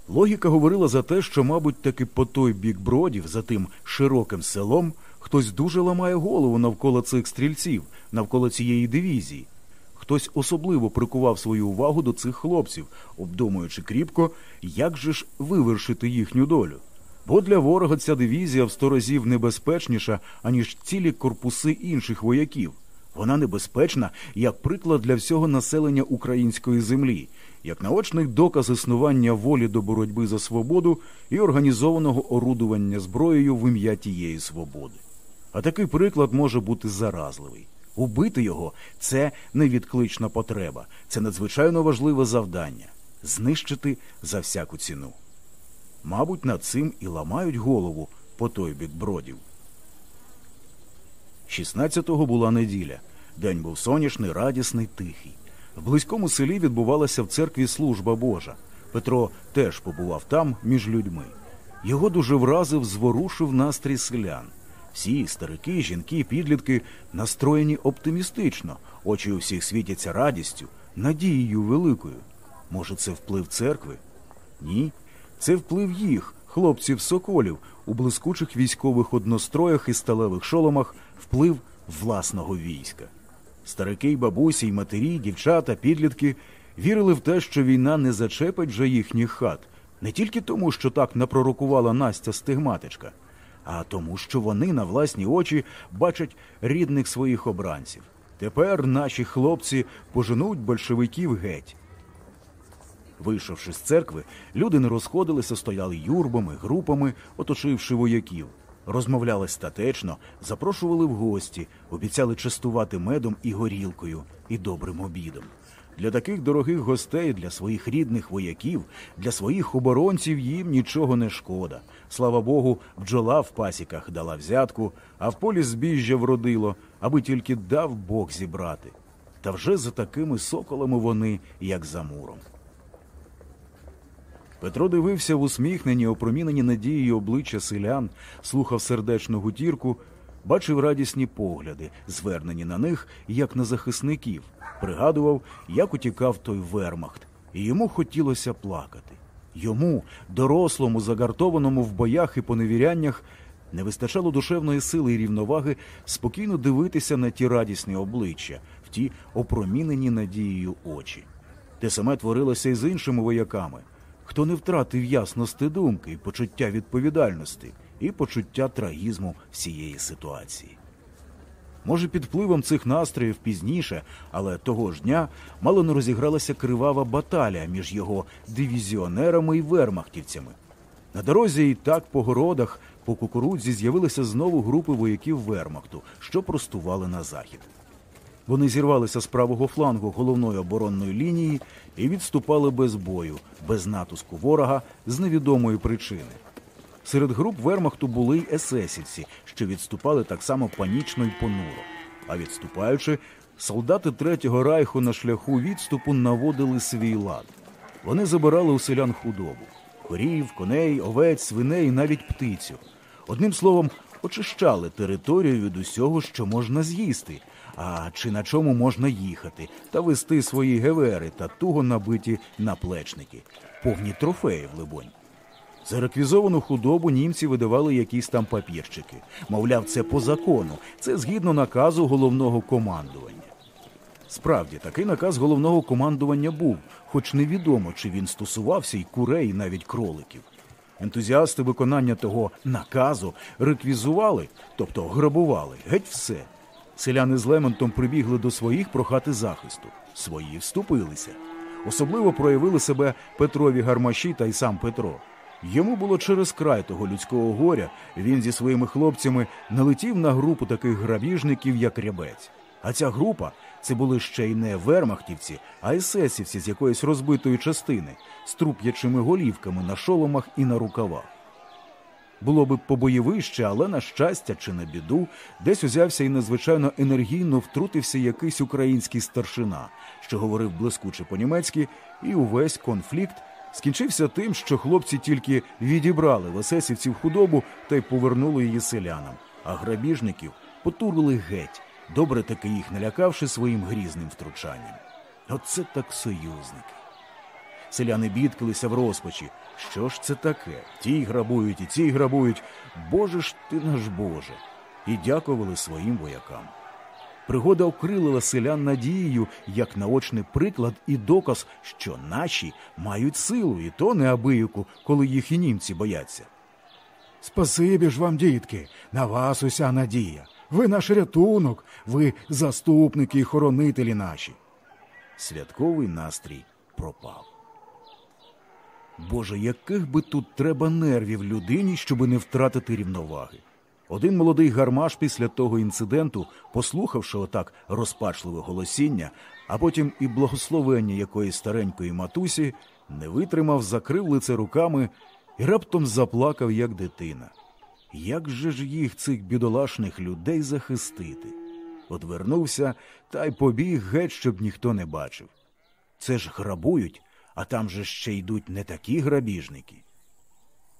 Логіка говорила за те, що, мабуть, таки по той бік бродів, за тим широким селом, хтось дуже ламає голову навколо цих стрільців, навколо цієї дивізії. Хтось особливо прикував свою увагу до цих хлопців, обдумуючи кріпко, як же ж вивершити їхню долю. Бо для ворога ця дивізія в сто разів небезпечніша, аніж цілі корпуси інших вояків. Вона небезпечна як приклад для всього населення української землі, як наочний доказ існування волі до боротьби за свободу і організованого орудування зброєю в ім'я тієї свободи. А такий приклад може бути заразливий. Убити його це невідклична потреба, це надзвичайно важливе завдання знищити за всяку ціну. Мабуть, над цим і ламають голову по той бік бродів. 16-го була неділя. День був сонячний, радісний, тихий. В близькому селі відбувалася в церкві служба Божа. Петро теж побував там між людьми. Його дуже вразив, зворушив настрій селян. Всі старики, жінки, підлітки настроєні оптимістично, очі у всіх світяться радістю, надією великою. Може, це вплив церкви? Ні. Це вплив їх, хлопців соколів, у блискучих військових одностроях і сталевих шоломах, вплив власного війська. Старики й бабусі, й матері, дівчата, підлітки вірили в те, що війна не зачепить вже їхніх хат, не тільки тому, що так напророкувала Настя стигматичка, а тому, що вони на власні очі бачать рідних своїх обранців. Тепер наші хлопці поженуть большевиків геть. Вийшовши з церкви, люди не розходилися, стояли юрбами, групами, оточивши вояків. Розмовляли статечно, запрошували в гості, обіцяли частувати медом і горілкою, і добрим обідом. Для таких дорогих гостей, для своїх рідних вояків, для своїх оборонців їм нічого не шкода. Слава Богу, бджола в пасіках дала взятку, а в полі збіжжя вродило, аби тільки дав Бог зібрати. Та вже за такими соколами вони, як за муром. Петро дивився в усміхнені, опромінені надією обличчя селян, слухав сердечну гутірку, бачив радісні погляди, звернені на них, як на захисників, пригадував, як утікав той вермахт, і йому хотілося плакати. Йому, дорослому, загартованому в боях і поневіряннях, не вистачало душевної сили і рівноваги спокійно дивитися на ті радісні обличчя, в ті опромінені надією очі. Те саме творилося і з іншими вояками хто не втратив ясності думки і почуття відповідальності і почуття трагізму всієї ситуації. Може, під впливом цих настроїв пізніше, але того ж дня мало не розігралася кривава баталія між його дивізіонерами і вермахтівцями. На дорозі і так по городах, по кукурудзі з'явилися знову групи вояків вермахту, що простували на захід. Вони зірвалися з правого флангу головної оборонної лінії і відступали без бою, без натиску ворога з невідомої причини. Серед груп Вермахту були й есесівці, що відступали так само панічно й понуро. А відступаючи, солдати Третього райху на шляху відступу наводили свій лад. Вони забирали у селян худобу корів, коней, овець, свиней, навіть птицю. Одним словом, очищали територію від усього, що можна з'їсти, а чи на чому можна їхати та вести свої гевери та туго набиті наплечники, повні трофеїв, либонь. За реквізовану худобу німці видавали якісь там папірчики. Мовляв, це по закону, це згідно наказу головного командування. Справді, такий наказ головного командування був, хоч невідомо, чи він стосувався й курей, і навіть кроликів. Ентузіасти виконання того наказу реквізували, тобто грабували, геть все. Селяни з Лемонтом прибігли до своїх прохати захисту. Свої вступилися. Особливо проявили себе Петрові гармаші та й сам Петро. Йому було через край того людського горя. Він зі своїми хлопцями налетів на групу таких грабіжників, як рябець. А ця група це були ще й не вермахтівці, а есесівці з якоїсь розбитої частини, з труп'ячими голівками на шоломах і на рукавах. Було би побоєвище, але на щастя чи на біду, десь узявся і надзвичайно енергійно втрутився якийсь український старшина, що говорив блискуче по-німецьки, і увесь конфлікт скінчився тим, що хлопці тільки відібрали в худобу та й повернули її селянам, а грабіжників потурили геть, добре таки їх налякавши своїм грізним втручанням. Оце так союзники. Селяни бідкалися в розпачі. Що ж це таке? Ті грабують і ці грабують. Боже ж ти наш Боже. І дякували своїм воякам. Пригода окрилила селян надією як наочний приклад і доказ, що наші мають силу, і то неабияку, коли їх і німці бояться. Спасибі ж вам, дітки, на вас уся надія. Ви наш рятунок, ви заступники і хоронителі наші. Святковий настрій пропав. Боже, яких би тут треба нервів людині, щоби не втратити рівноваги. Один молодий гармаш після того інциденту, послухавши отак розпачливе голосіння, а потім і благословення якоїсь старенької матусі, не витримав, закрив лице руками і раптом заплакав, як дитина. Як же ж їх, цих бідолашних людей, захистити? Одвернувся та й побіг геть, щоб ніхто не бачив. Це ж грабують, а там же ще йдуть не такі грабіжники.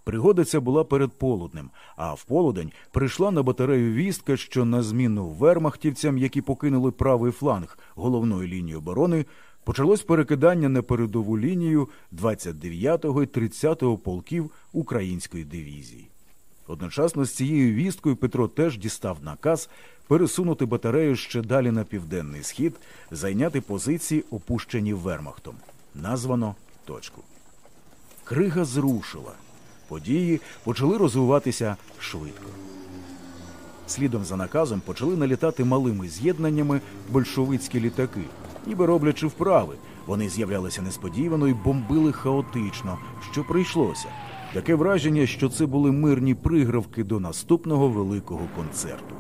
Пригода ця була перед полуднем, а в полудень прийшла на батарею вістка, що на зміну вермахтівцям, які покинули правий фланг головної лінії оборони, почалось перекидання на передову лінію 29-го і 30-го полків української дивізії. Одночасно з цією вісткою Петро теж дістав наказ пересунути батарею ще далі на південний схід, зайняти позиції, опущені вермахтом. Названо точку. Крига зрушила. Події почали розвиватися швидко. Слідом за наказом почали налітати малими з'єднаннями большевицькі літаки, ніби роблячи вправи. Вони з'являлися несподівано і бомбили хаотично, що прийшлося. Таке враження, що це були мирні пригравки до наступного великого концерту.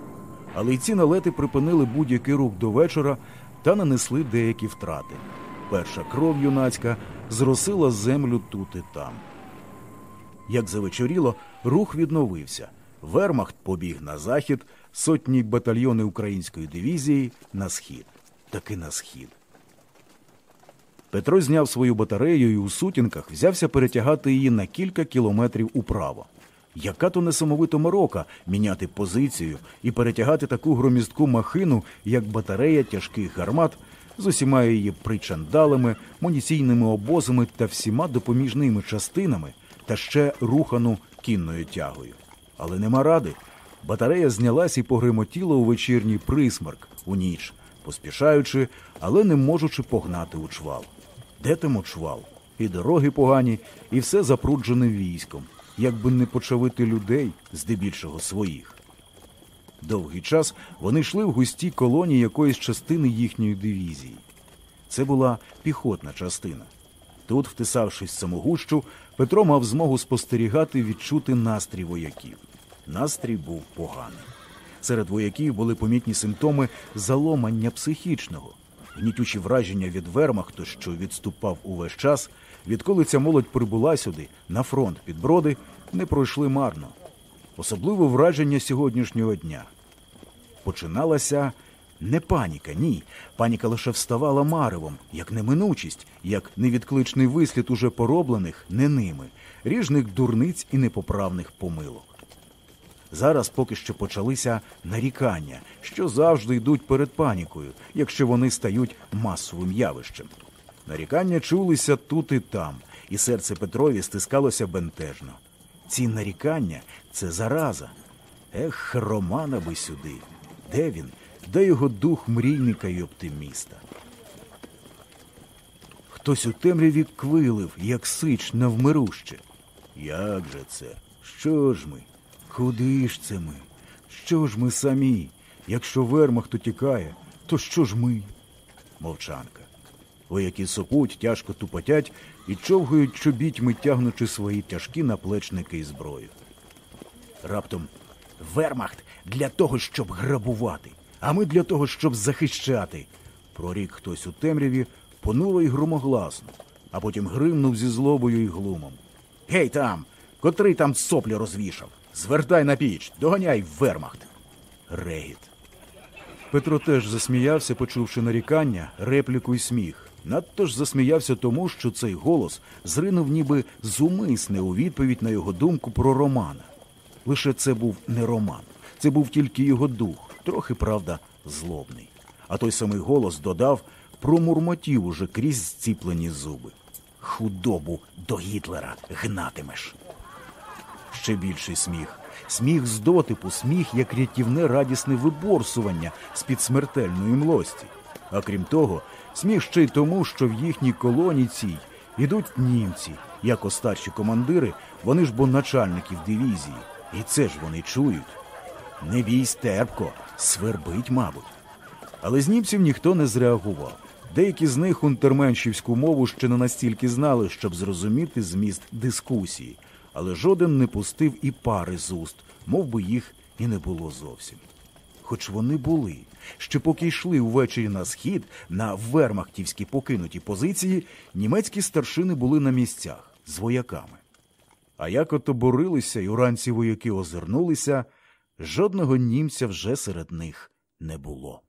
Але й ці налети припинили будь-який рух до вечора та нанесли деякі втрати. Перша кров юнацька зросила землю тут і там. Як завечоріло, рух відновився. Вермахт побіг на захід, сотні батальйони української дивізії на схід. Таки на схід. Петро зняв свою батарею і у сутінках взявся перетягати її на кілька кілометрів управо. Яка то несамовита морока міняти позицію і перетягати таку громістку махину, як батарея тяжких гармат з усіма її причандалами, муніційними обозами та всіма допоміжними частинами, та ще рухану кінною тягою. Але нема ради. Батарея знялась і погримотіла у вечірній присмерк у ніч, поспішаючи, але не можучи погнати у чвал. Де там у чвал? І дороги погані, і все запруджене військом, якби не почавити людей, здебільшого своїх. Довгий час вони йшли в густій колоні якоїсь частини їхньої дивізії. Це була піхотна частина. Тут, втисавшись в самогущу, Петро мав змогу спостерігати відчути настрій вояків. Настрій був поганий. Серед вояків були помітні симптоми заломання психічного, гнітючі враження від вермахту, що відступав увесь час, відколи ця молодь прибула сюди, на фронт під броди, не пройшли марно. Особливо враження сьогоднішнього дня. Починалася не паніка, ні. Паніка лише вставала маревом, як неминучість, як невідкличний вислід уже пороблених не ними, ріжних дурниць і непоправних помилок. Зараз поки що почалися нарікання, що завжди йдуть перед панікою, якщо вони стають масовим явищем. Нарікання чулися тут і там, і серце Петрові стискалося бентежно. Ці нарікання це зараза. Ех, Романа би сюди. Де він? Де його дух мрійника й оптиміста? Хтось у темряві квилив, як сич навмируще. Як же це? Що ж ми? Куди ж це ми? Що ж ми самі? Якщо вермахт утікає, то що ж ми? Мовчанка. Вояки сопуть, тяжко тупотять і човгають чобітьми, тягнучи свої тяжкі наплечники і зброю. Раптом вермахт для того, щоб грабувати, а ми для того, щоб захищати. Прорік хтось у темряві понуро й громогласно, а потім гримнув зі злобою і глумом. Гей там, котрий там соплі розвішав. Звертай на піч, доганяй вермахт. Регіт. Петро теж засміявся, почувши нарікання, репліку й сміх. Надто ж засміявся тому, що цей голос зринув ніби зумисне у відповідь на його думку про Романа. Лише це був не Роман, це був тільки його дух, трохи, правда, злобний. А той самий голос додав, промурмотів уже крізь зціплені зуби. Худобу до Гітлера гнатимеш. Ще більший сміх. Сміх з дотипу, сміх як рятівне радісне виборсування з-під смертельної млості. А крім того, сміх ще й тому, що в їхній колоні цій ідуть німці, як остарші командири, вони ж бо начальників дивізії. І це ж вони чують. Не бійсь терпко, свербить, мабуть. Але з німців ніхто не зреагував. Деякі з них унтерменшівську мову ще не настільки знали, щоб зрозуміти зміст дискусії, але жоден не пустив і пари з уст, мов би їх і не було зовсім. Хоч вони були, ще поки йшли увечері на схід, на вермахтівські покинуті позиції, німецькі старшини були на місцях з вояками. А як ото борилися, і уранці вояки озирнулися, жодного німця вже серед них не було.